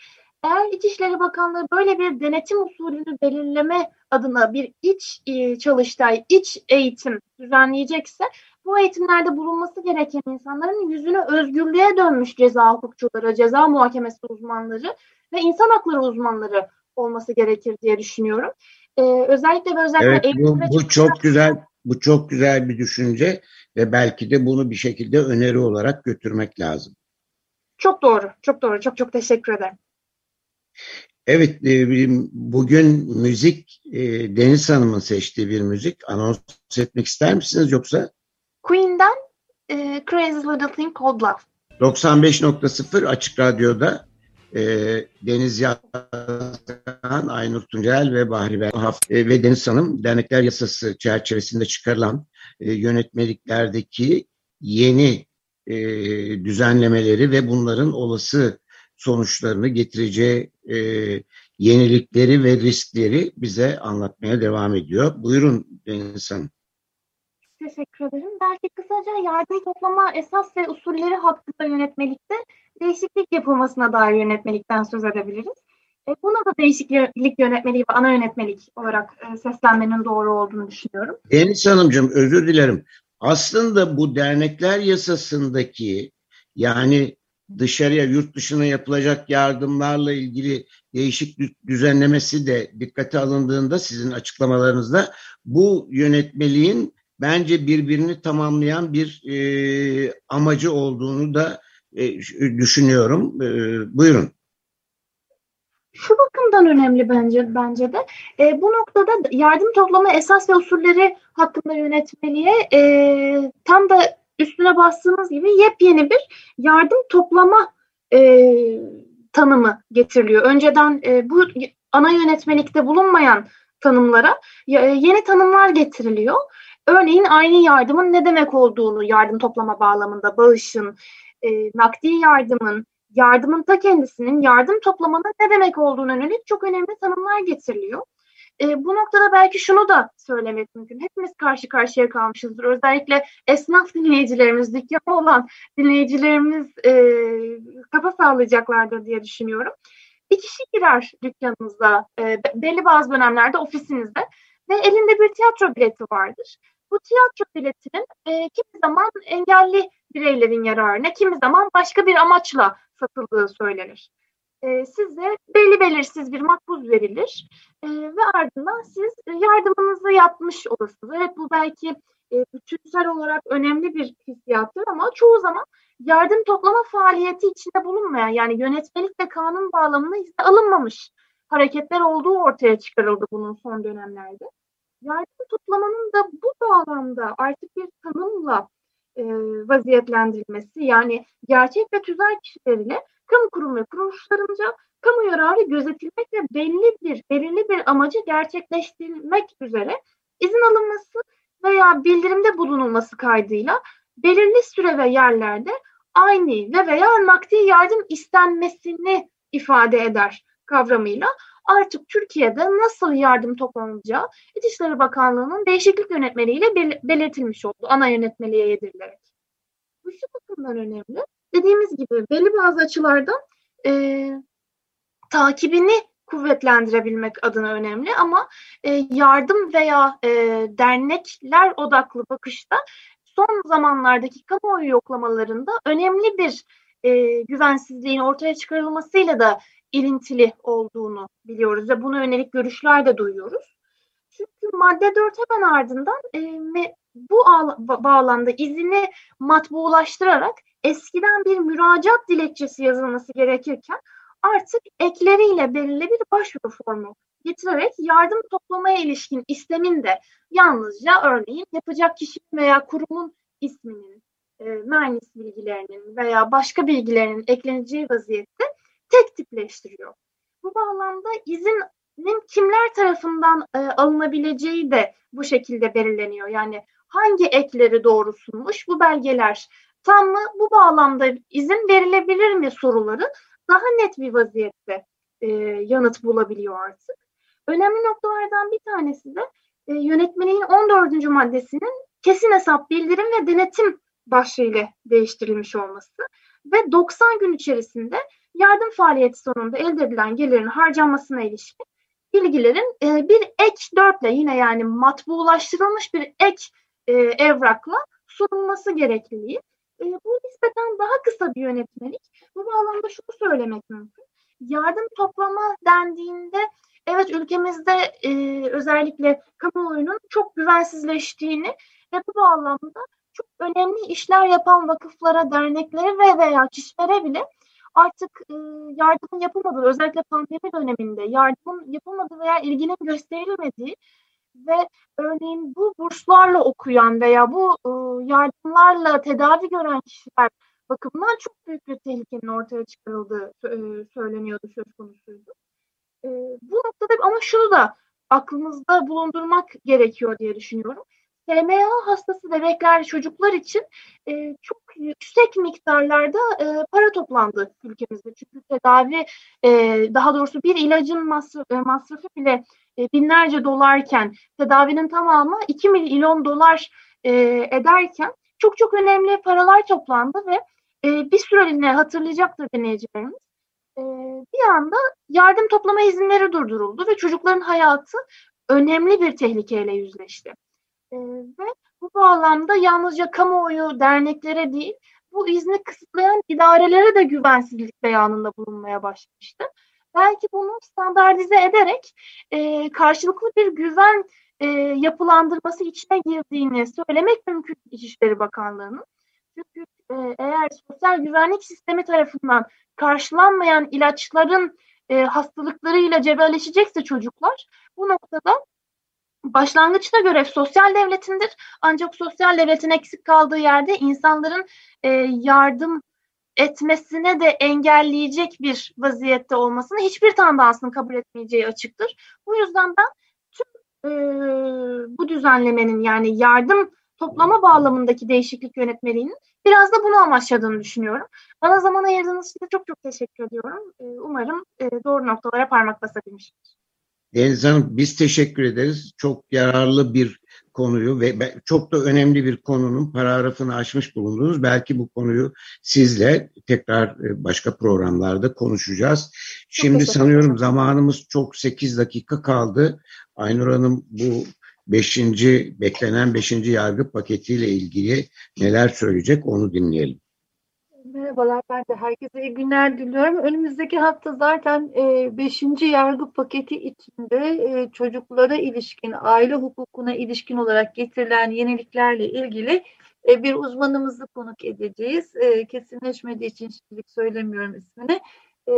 Eğer İçişleri Bakanlığı böyle bir denetim usulünü belirleme adına bir iç e, çalıştay, iç eğitim düzenleyecekse bu eğitimlerde bulunması gereken insanların yüzünü özgürlüğe dönmüş ceza hukukçuları, ceza muhakemesi uzmanları ve insan hakları uzmanları olması gerekir diye düşünüyorum. Ee, özellikle ve özellikle evet, bu, bu çok güzel bu çok güzel bir düşünce ve belki de bunu bir şekilde öneri olarak götürmek lazım. Çok doğru, çok doğru. Çok çok teşekkür ederim. Evet, e, bugün müzik e, Deniz Hanım'ın seçtiği bir müzik. Anons etmek ister misiniz yoksa? Queen'den e, Crazy Little Thing Called Love. 95.0 Açık Radyo'da e, Deniz Yazgan, Aynur Tuncel ve Bahri Berhaf e, ve Deniz Hanım dernekler yasası çerçevesinde çıkarılan e, yönetmeliklerdeki yeni e, düzenlemeleri ve bunların olası sonuçlarını getireceği e, yenilikleri ve riskleri bize anlatmaya devam ediyor. Buyurun Deniz Hanım. Teşekkür ederim. Belki kısaca yardım toplama esas ve usulleri hakkında yönetmelikte değişiklik yapılmasına dair yönetmelikten söz edebiliriz. E, buna da değişiklik yönetmeliği ve ana yönetmelik olarak e, seslenmenin doğru olduğunu düşünüyorum. Deniz Hanımcığım özür dilerim. Aslında bu dernekler yasasındaki yani dışarıya, yurt dışına yapılacak yardımlarla ilgili değişik düzenlemesi de dikkate alındığında sizin açıklamalarınızda bu yönetmeliğin bence birbirini tamamlayan bir e, amacı olduğunu da e, düşünüyorum. E, buyurun. Şu bakımdan önemli bence bence de. E, bu noktada yardım toplama esas ve usulleri hakkında yönetmeliğe e, tam da üstüne bastığınız gibi yepyeni bir yardım toplama e, tanımı getiriliyor. Önceden e, bu ana yönetmelikte bulunmayan tanımlara e, yeni tanımlar getiriliyor. Örneğin aynı yardımın ne demek olduğunu yardım toplama bağlamında bağışın, e, nakdi yardımın, yardımın ta kendisinin yardım toplamanın ne demek olduğuna yönelik çok önemli tanımlar getiriliyor. E, bu noktada belki şunu da söylemek mümkün. Hepimiz karşı karşıya kalmışızdır. Özellikle esnaf dinleyicilerimiz, dükkanı olan dinleyicilerimiz e, kafa sağlayacaklardır diye düşünüyorum. Bir kişi girer dükkanınıza, e, belli bazı dönemlerde ofisinizde ve elinde bir tiyatro bileti vardır. Bu tiyatro biletinin e, kimi zaman engelli bireylerin yararına, kimi zaman başka bir amaçla satıldığı söylenir. E, size belli belirsiz bir makbuz verilir e, ve ardından siz yardımınızı yapmış olursunuz. Evet bu belki e, bütünsel olarak önemli bir hissiyattır ama çoğu zaman yardım toplama faaliyeti içinde bulunmayan yani yönetmelik ve kanun bağlamında izne alınmamış hareketler olduğu ortaya çıkarıldı bunun son dönemlerde. Yardım toplamanın da bu bağlamda artık bir tanımla e, vaziyetlendirilmesi yani gerçek ve tüzel kişileriyle kamu kurum ve kuruluşlarınca kamu yararı gözetilmek ve belli bir belirli bir amacı gerçekleştirilmek üzere izin alınması veya bildirimde bulunulması kaydıyla belirli süre ve yerlerde aynı ve veya nakdi yardım istenmesini ifade eder kavramıyla artık Türkiye'de nasıl yardım toplanacağı İçişleri Bakanlığı'nın değişiklik yönetmeliğiyle bel- belirtilmiş oldu ana yönetmeliğe yedirilerek. Bu şu bakımdan önemli. Dediğimiz gibi belli bazı açılardan e, takibini kuvvetlendirebilmek adına önemli ama e, yardım veya e, dernekler odaklı bakışta son zamanlardaki kamuoyu yoklamalarında önemli bir e, güvensizliğin ortaya çıkarılmasıyla da ilintili olduğunu biliyoruz ve buna yönelik görüşler de duyuyoruz. Çünkü madde 4 hemen ardından e, bu bağlamda izini matbuulaştırarak eskiden bir müracaat dilekçesi yazılması gerekirken artık ekleriyle belirli bir başvuru formu getirerek yardım toplamaya ilişkin istemin de yalnızca örneğin yapacak kişinin veya kurumun isminin, e, mühendis bilgilerinin veya başka bilgilerinin ekleneceği vaziyette tek tipleştiriyor. Bu bağlamda izinin kimler tarafından e, alınabileceği de bu şekilde belirleniyor. Yani hangi ekleri doğru sunmuş bu belgeler tam mı bu bağlamda izin verilebilir mi soruları daha net bir vaziyette e, yanıt bulabiliyor artık. Önemli noktalardan bir tanesi de e, yönetmeliğin 14. maddesinin kesin hesap bildirim ve denetim başlığıyla değiştirilmiş olması ve 90 gün içerisinde yardım faaliyeti sonunda elde edilen gelirin harcanmasına ilişkin bilgilerin e, bir ek dörtle yine yani matbuulaştırılmış bir ek e, evrakla sunulması gerekliliği. E, bu nispeten daha kısa bir yönetmelik. Bu bağlamda şunu söylemek mümkün. Yardım toplama dendiğinde evet ülkemizde e, özellikle kamuoyunun çok güvensizleştiğini ve bu bağlamda çok önemli işler yapan vakıflara, derneklere ve veya kişilere bile artık e, yardımın yapılmadığı, özellikle pandemi döneminde yardımın yapılmadığı veya ilginin gösterilmediği ve örneğin bu burslarla okuyan veya bu yardımlarla tedavi gören kişiler bakımından çok büyük bir tehlikenin ortaya çıkarıldığı e, söyleniyordu, söz konusuydu. Bu noktada ama şunu da aklımızda bulundurmak gerekiyor diye düşünüyorum. SMA hastası bebekler, çocuklar için e, çok yüksek miktarlarda e, para toplandı ülkemizde. Çünkü tedavi, e, daha doğrusu bir ilacın masrafı, e, masrafı bile e, binlerce dolarken, tedavinin tamamı 2 milyon dolar e, ederken çok çok önemli paralar toplandı ve e, bir süreliğine hatırlayacaktır dinleyicilerimiz. E, bir anda yardım toplama izinleri durduruldu ve çocukların hayatı önemli bir tehlikeyle yüzleşti. E, ve bu bağlamda yalnızca kamuoyu derneklere değil, bu izni kısıtlayan idarelere de güvensizlik beyanında bulunmaya başlamıştı. Belki bunu standartize ederek e, karşılıklı bir güven e, yapılandırması içine girdiğini söylemek mümkün İçişleri Bakanlığı'nın. Çünkü e, eğer sosyal güvenlik sistemi tarafından karşılanmayan ilaçların e, hastalıklarıyla cebelleşecekse çocuklar bu noktada başlangıçta görev sosyal devletindir. Ancak sosyal devletin eksik kaldığı yerde insanların e, yardım etmesine de engelleyecek bir vaziyette olmasını hiçbir tandansın kabul etmeyeceği açıktır. Bu yüzden ben tüm e, bu düzenlemenin yani yardım toplama bağlamındaki değişiklik yönetmeliğinin biraz da bunu amaçladığını düşünüyorum. Bana zaman ayırdığınız için çok çok teşekkür ediyorum. E, umarım e, doğru noktalara parmak basabilmişimdir. Deniz Hanım biz teşekkür ederiz. Çok yararlı bir konuyu ve çok da önemli bir konunun paragrafını açmış bulundunuz. Belki bu konuyu sizle tekrar e, başka programlarda konuşacağız. Şimdi sanıyorum zamanımız çok 8 dakika kaldı. Aynur Hanım bu beşinci, beklenen beşinci yargı paketiyle ilgili neler söyleyecek onu dinleyelim. Merhabalar, ben de herkese iyi günler diliyorum. Önümüzdeki hafta zaten 5. E, yargı paketi içinde e, çocuklara ilişkin, aile hukukuna ilişkin olarak getirilen yeniliklerle ilgili e, bir uzmanımızı konuk edeceğiz. E, kesinleşmediği için şimdilik söylemiyorum ismini. E,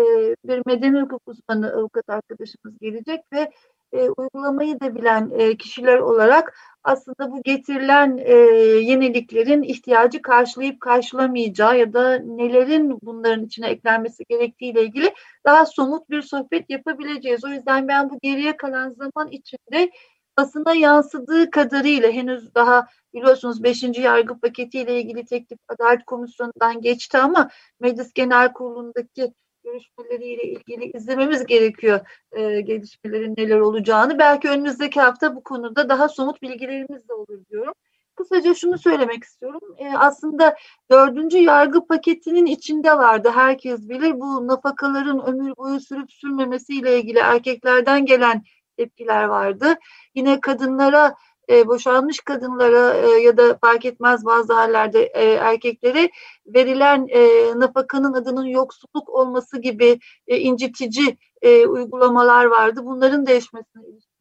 bir medeni hukuk uzmanı avukat arkadaşımız gelecek ve e, uygulamayı da bilen e, kişiler olarak aslında bu getirilen e, yeniliklerin ihtiyacı karşılayıp karşılamayacağı ya da nelerin bunların içine eklenmesi gerektiğiyle ilgili daha somut bir sohbet yapabileceğiz. O yüzden ben bu geriye kalan zaman içinde basına yansıdığı kadarıyla henüz daha biliyorsunuz 5. yargı paketiyle ilgili teklif Adalet Komisyonu'ndan geçti ama Meclis Genel Kurulu'ndaki görüşmeleriyle ilgili izlememiz gerekiyor e, gelişmelerin neler olacağını. Belki önümüzdeki hafta bu konuda daha somut bilgilerimiz de olur diyorum. Kısaca şunu söylemek istiyorum. E, aslında dördüncü yargı paketinin içinde vardı. Herkes bilir bu nafakaların ömür boyu sürüp sürmemesiyle ilgili erkeklerden gelen tepkiler vardı. Yine kadınlara e, boşanmış kadınlara e, ya da fark etmez bazı hallerde e, erkeklere verilen e, nafakanın adının yoksulluk olması gibi e, incitici e, uygulamalar vardı. Bunların değişmesine ilişkin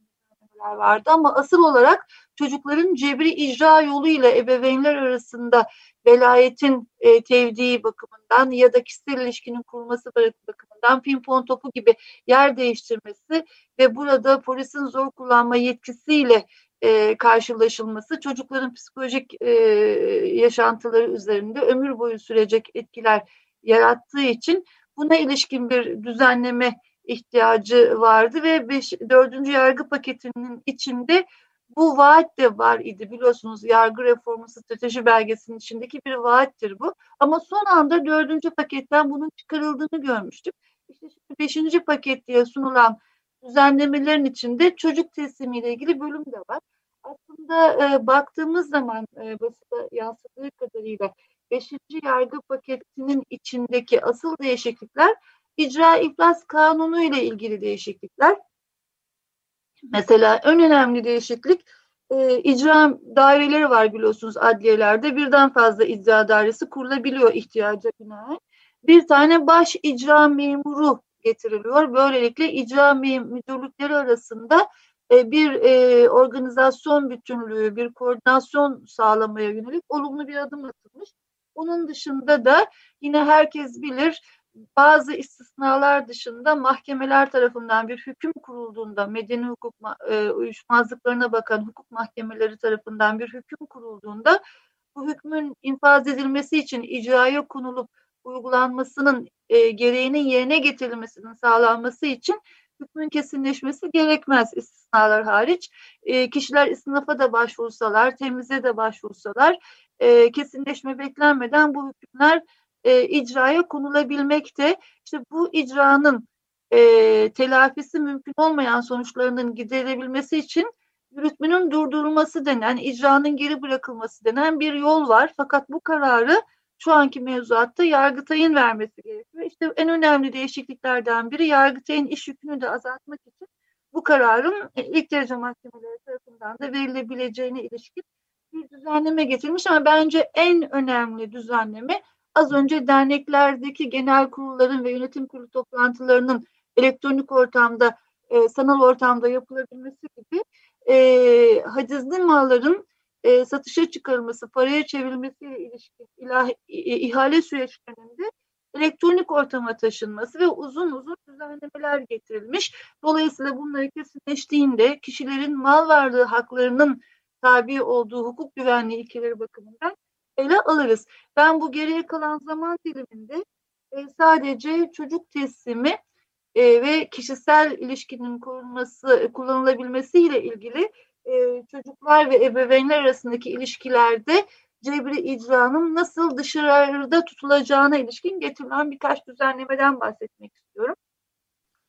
vardı ama asıl olarak çocukların cebri icra yoluyla ebeveynler arasında velayetin e, tevdiği bakımından ya da kişisel ilişkinin kurulması bakımından pimpon topu gibi yer değiştirmesi ve burada polisin zor kullanma yetkisiyle e, karşılaşılması çocukların psikolojik e, yaşantıları üzerinde ömür boyu sürecek etkiler yarattığı için buna ilişkin bir düzenleme ihtiyacı vardı ve 5, 4. yargı paketinin içinde bu vaat de var idi. Biliyorsunuz yargı reformu strateji belgesinin içindeki bir vaattir bu. Ama son anda dördüncü paketten bunun çıkarıldığını görmüştük. İşte şimdi beşinci paket diye sunulan düzenlemelerin içinde çocuk teslimiyle ilgili bölüm de var. Aslında e, baktığımız zaman e, basında yansıdığı kadarıyla 5. yargı paketinin içindeki asıl değişiklikler icra iflas kanunu ile ilgili değişiklikler. Mesela en önemli değişiklik e, icra daireleri var biliyorsunuz adliyelerde. Birden fazla icra dairesi kurulabiliyor ihtiyaca binaen. Bir tane baş icra memuru getiriliyor. Böylelikle icra müdürlükleri arasında bir e, organizasyon bütünlüğü, bir koordinasyon sağlamaya yönelik olumlu bir adım atılmış. Onun dışında da yine herkes bilir bazı istisnalar dışında mahkemeler tarafından bir hüküm kurulduğunda medeni hukuk e, uyuşmazlıklarına bakan hukuk mahkemeleri tarafından bir hüküm kurulduğunda bu hükmün infaz edilmesi için icraya konulup uygulanmasının e, gereğinin yerine getirilmesinin sağlanması için hükmün kesinleşmesi gerekmez istisnalar hariç. E, kişiler isnafa da başvursalar, temize de başvursalar e, kesinleşme beklenmeden bu hükümler e, icraya konulabilmekte. İşte bu icranın e, telafisi mümkün olmayan sonuçlarının giderebilmesi için yürütmenin durdurulması denen, icranın geri bırakılması denen bir yol var. Fakat bu kararı şu anki mevzuatta Yargıtay'ın vermesi gerekiyor. İşte en önemli değişikliklerden biri Yargıtay'ın iş yükünü de azaltmak için bu kararın ilk derece mahkemeleri tarafından da verilebileceğine ilişkin bir düzenleme getirilmiş ama bence en önemli düzenleme az önce derneklerdeki genel kurulların ve yönetim kurulu toplantılarının elektronik ortamda, e, sanal ortamda yapılabilmesi gibi e, hacizli malların e, satışa çıkarılması, paraya çevrilmesiyle ilişkin ilah, ihale süreçlerinde elektronik ortama taşınması ve uzun uzun düzenlemeler getirilmiş. Dolayısıyla bunları kesinleştiğinde kişilerin mal varlığı haklarının tabi olduğu hukuk güvenliği ilkeleri bakımından ele alırız. Ben bu geriye kalan zaman diliminde e, sadece çocuk teslimi e, ve kişisel ilişkinin korunması, kullanılabilmesiyle ilgili e, çocuklar ve ebeveynler arasındaki ilişkilerde cebri icranın nasıl dışarıda tutulacağına ilişkin getirilen birkaç düzenlemeden bahsetmek istiyorum.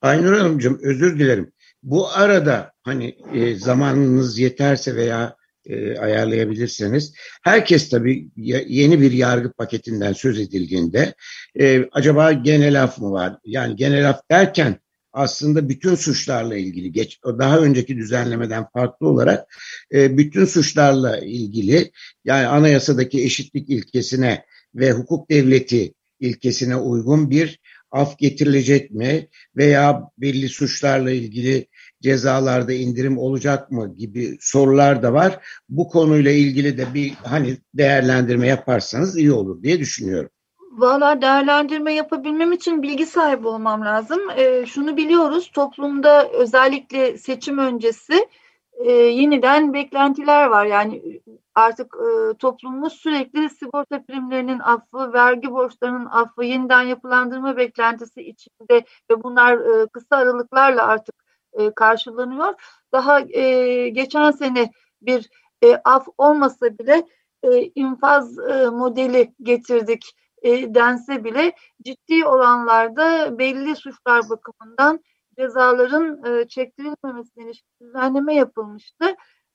Aynur Hanımcığım özür dilerim. Bu arada hani e, zamanınız yeterse veya e, ayarlayabilirseniz herkes tabii yeni bir yargı paketinden söz edildiğinde e, acaba genel af mı var? Yani genel af derken aslında bütün suçlarla ilgili geç daha önceki düzenlemeden farklı olarak e, bütün suçlarla ilgili yani anayasadaki eşitlik ilkesine ve hukuk devleti ilkesine uygun bir af getirilecek mi veya belli suçlarla ilgili cezalarda indirim olacak mı gibi sorular da var. Bu konuyla ilgili de bir hani değerlendirme yaparsanız iyi olur diye düşünüyorum. Valla değerlendirme yapabilmem için bilgi sahibi olmam lazım. E, şunu biliyoruz toplumda özellikle seçim öncesi e, yeniden beklentiler var. Yani artık e, toplumumuz sürekli sigorta primlerinin affı, vergi borçlarının affı, yeniden yapılandırma beklentisi içinde ve bunlar e, kısa aralıklarla artık e, karşılanıyor. Daha e, geçen sene bir e, af olmasa bile e, infaz e, modeli getirdik e, dense bile ciddi oranlarda belli suçlar bakımından cezaların e, çektirilmemesine ilişkin düzenleme yapılmıştı.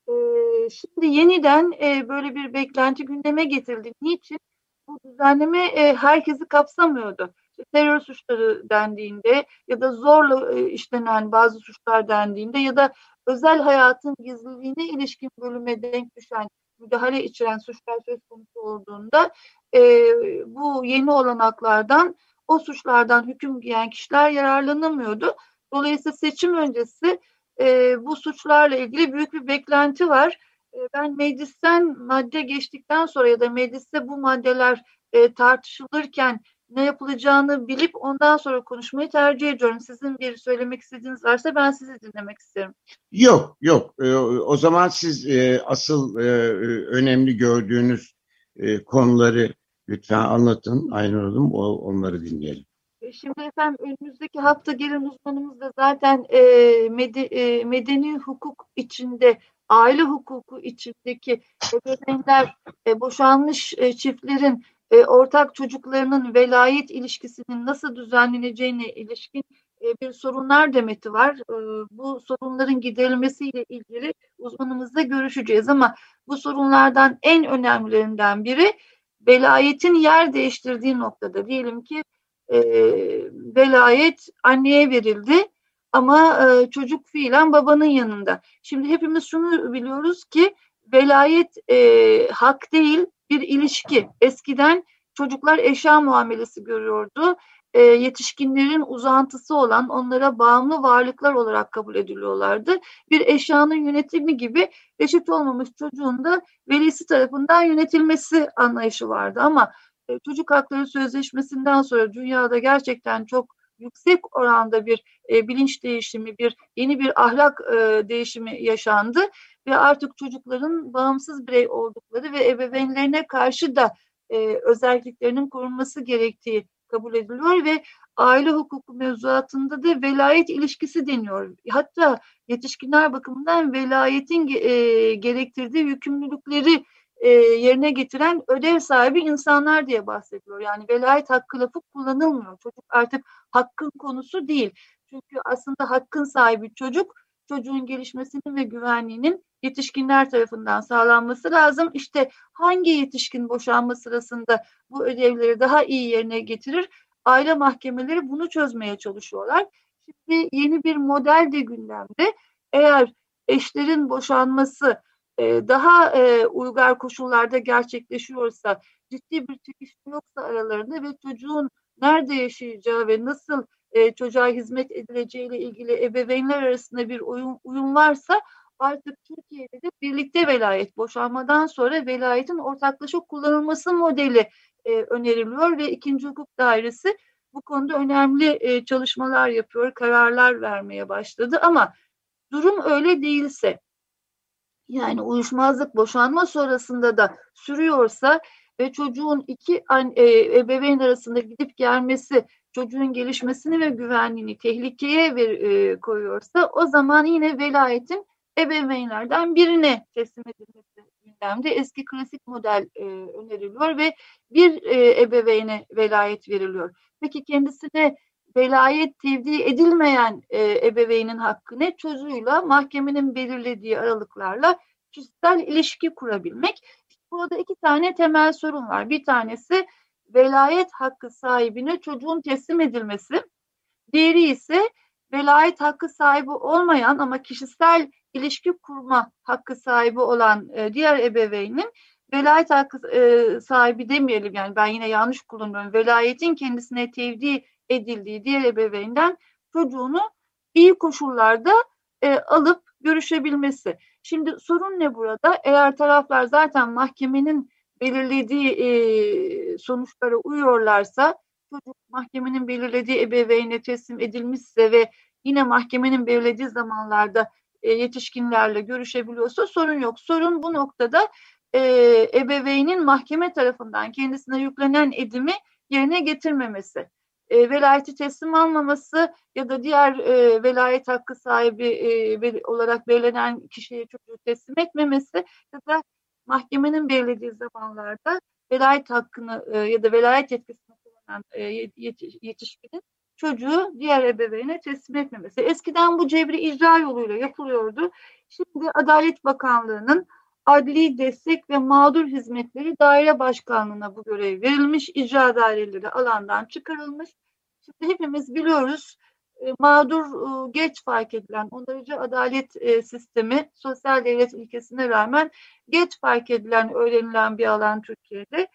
E, şimdi yeniden e, böyle bir beklenti gündeme getirildi. Niçin? Bu düzenleme e, herkesi kapsamıyordu. Terör suçları dendiğinde ya da zorla e, işlenen bazı suçlar dendiğinde ya da özel hayatın gizliliğine ilişkin bölüme denk düşen müdahale içeren suçlar söz konusu olduğunda e, bu yeni olanaklardan o suçlardan hüküm giyen kişiler yararlanamıyordu. Dolayısıyla seçim öncesi e, bu suçlarla ilgili büyük bir beklenti var. E, ben meclisten madde geçtikten sonra ya da mecliste bu maddeler e, tartışılırken ne yapılacağını bilip ondan sonra konuşmayı tercih ediyorum. Sizin bir söylemek istediğiniz varsa ben sizi dinlemek isterim. Yok, yok. E, o zaman siz e, asıl e, önemli gördüğünüz e, konuları lütfen anlatın Aynur Hanım, onları dinleyelim. Şimdi efendim önümüzdeki hafta gelen uzmanımız da zaten e, mede, e, medeni hukuk içinde, aile hukuku içindeki ebeveynler, e, boşanmış e, çiftlerin e, ortak çocuklarının velayet ilişkisinin nasıl düzenleneceğine ilişkin e, bir sorunlar demeti var. E, bu sorunların giderilmesiyle ilgili uzmanımızla görüşeceğiz ama bu sorunlardan en önemlilerinden biri velayetin yer değiştirdiği noktada diyelim ki e, velayet anneye verildi ama e, çocuk fiilen babanın yanında. Şimdi hepimiz şunu biliyoruz ki velayet e, hak değil bir ilişki. Eskiden çocuklar eşya muamelesi görüyordu. E, yetişkinlerin uzantısı olan onlara bağımlı varlıklar olarak kabul ediliyorlardı. Bir eşyanın yönetimi gibi eşit olmamış çocuğun da velisi tarafından yönetilmesi anlayışı vardı. Ama e, çocuk hakları sözleşmesinden sonra dünyada gerçekten çok yüksek oranda bir e, bilinç değişimi, bir yeni bir ahlak e, değişimi yaşandı ve artık çocukların bağımsız birey oldukları ve ebeveynlerine karşı da e, özelliklerinin korunması gerektiği kabul ediliyor ve aile hukuku mevzuatında da velayet ilişkisi deniyor. Hatta yetişkinler bakımından velayetin e, gerektirdiği yükümlülükleri e, yerine getiren ödev sahibi insanlar diye bahsediliyor. Yani velayet hakkı lafı kullanılmıyor. Çocuk artık hakkın konusu değil. Çünkü aslında hakkın sahibi çocuk, çocuğun gelişmesinin ve güvenliğinin yetişkinler tarafından sağlanması lazım. İşte hangi yetişkin boşanma sırasında bu ödevleri daha iyi yerine getirir? Aile mahkemeleri bunu çözmeye çalışıyorlar. Şimdi yeni bir model de gündemde. Eğer eşlerin boşanması daha e, uygar koşullarda gerçekleşiyorsa, ciddi bir çekişme yoksa aralarında ve çocuğun nerede yaşayacağı ve nasıl e, çocuğa hizmet edileceğiyle ilgili ebeveynler arasında bir uyum, varsa artık Türkiye'de de birlikte velayet boşanmadan sonra velayetin ortaklaşa kullanılması modeli e, öneriliyor ve ikinci hukuk dairesi bu konuda önemli çalışmalar yapıyor, kararlar vermeye başladı ama durum öyle değilse yani uyuşmazlık boşanma sonrasında da sürüyorsa ve çocuğun iki e, ebeveyn arasında gidip gelmesi çocuğun gelişmesini ve güvenliğini tehlikeye ver, e, koyuyorsa o zaman yine velayetin ebeveynlerden birine teslim edilmesi gündemde. Eski klasik model e, öneriliyor ve bir e, ebeveyne velayet veriliyor. Peki kendisine velayet tevdi edilmeyen e, ebeveynin hakkı ne? Çocuğuyla mahkemenin belirlediği aralıklarla kişisel ilişki kurabilmek. burada iki tane temel sorun var. Bir tanesi velayet hakkı sahibine çocuğun teslim edilmesi. Diğeri ise velayet hakkı sahibi olmayan ama kişisel ilişki kurma hakkı sahibi olan e, diğer ebeveynin velayet hakkı e, sahibi demeyelim yani ben yine yanlış kullanıyorum. Velayetin kendisine tevdi edildiği diğer ebeveynden çocuğunu iyi koşullarda e, alıp görüşebilmesi. Şimdi sorun ne burada? Eğer taraflar zaten mahkemenin belirlediği e, sonuçlara uyuyorlarsa çocuk mahkemenin belirlediği ebeveyne teslim edilmişse ve yine mahkemenin belirlediği zamanlarda e, yetişkinlerle görüşebiliyorsa sorun yok. Sorun bu noktada e, ebeveynin mahkeme tarafından kendisine yüklenen edimi yerine getirmemesi. E, velayeti teslim almaması ya da diğer e, velayet hakkı sahibi e, olarak belirlenen kişiye çocuğu teslim etmemesi ya da mahkemenin belirlediği zamanlarda velayet hakkını e, ya da velayet yetkisini kullanan e, yetişkinin çocuğu diğer ebeveyne teslim etmemesi. Eskiden bu cebri icra yoluyla yapılıyordu. Şimdi Adalet Bakanlığı'nın adli destek ve mağdur hizmetleri daire başkanlığına bu görev verilmiş. icra daireleri alandan çıkarılmış. Şimdi hepimiz biliyoruz e, mağdur e, geç fark edilen onarıcı adalet e, sistemi sosyal devlet ilkesine rağmen geç fark edilen öğrenilen bir alan Türkiye'de.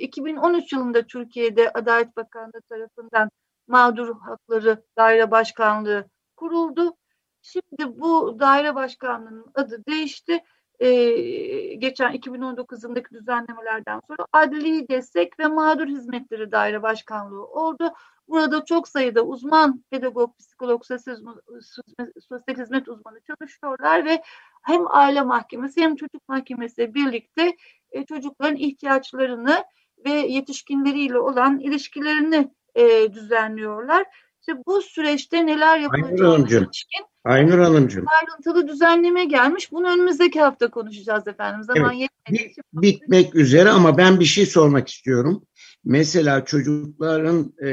2013 yılında Türkiye'de Adalet Bakanlığı tarafından mağdur hakları daire başkanlığı kuruldu. Şimdi bu daire başkanlığının adı değişti. Ee, geçen 2019 yılındaki düzenlemelerden sonra adli destek ve mağdur hizmetleri daire başkanlığı oldu. Burada çok sayıda uzman, pedagog, psikolog, sosyal hizmet uzmanı çalışıyorlar ve hem aile mahkemesi hem çocuk mahkemesi birlikte e, çocukların ihtiyaçlarını ve yetişkinleriyle olan ilişkilerini e, düzenliyorlar. İşte bu süreçte neler yapılacağını ilişkin Aynur Hanımcığım. Ayrıntılı düzenleme gelmiş. Bunu önümüzdeki hafta konuşacağız efendim. Zaman evet, yetmedi. Bitmek üzere ama ben bir şey sormak istiyorum. Mesela çocukların e,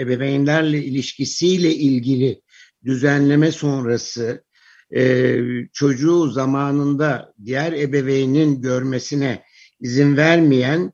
ebeveynlerle ilişkisiyle ilgili düzenleme sonrası e, çocuğu zamanında diğer ebeveynin görmesine izin vermeyen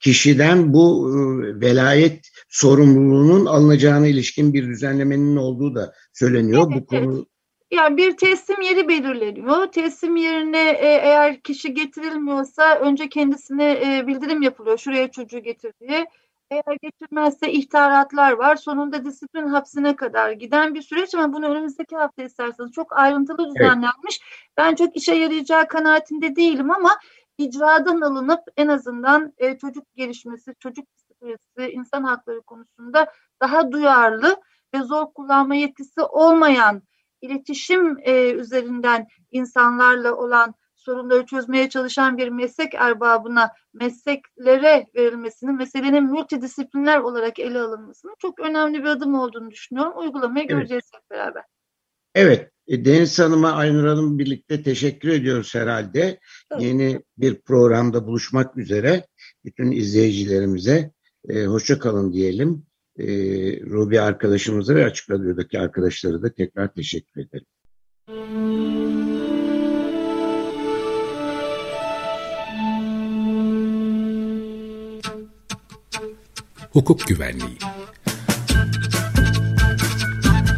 kişiden bu e, velayet sorumluluğunun alınacağına ilişkin bir düzenlemenin olduğu da söyleniyor. Evet, bu konu yani bir teslim yeri belirleniyor. Teslim yerine eğer kişi getirilmiyorsa önce kendisine bildirim yapılıyor. Şuraya çocuğu getir diye. Eğer getirmezse ihtaratlar var. Sonunda disiplin hapsine kadar giden bir süreç ama bunu önümüzdeki hafta isterseniz çok ayrıntılı düzenlenmiş. Evet. Ben çok işe yarayacağı kanaatinde değilim ama icradan alınıp en azından e, çocuk gelişmesi, çocuk psikolojisi, insan hakları konusunda daha duyarlı ve zor kullanma yetkisi olmayan iletişim e, üzerinden insanlarla olan sorunları çözmeye çalışan bir meslek erbabına mesleklere verilmesinin meselenin multidisipliner olarak ele alınmasının çok önemli bir adım olduğunu düşünüyorum. Uygulamaya evet. göreceğiz hep beraber. Evet, e, Deniz Hanım'a, Aynur Hanım birlikte teşekkür ediyoruz herhalde. Evet. Yeni bir programda buluşmak üzere bütün izleyicilerimize e, hoşça kalın diyelim. E, Rubi arkadaşımıza ve Açık Radyo'daki arkadaşlara da tekrar teşekkür ederim. Hukuk Güvenliği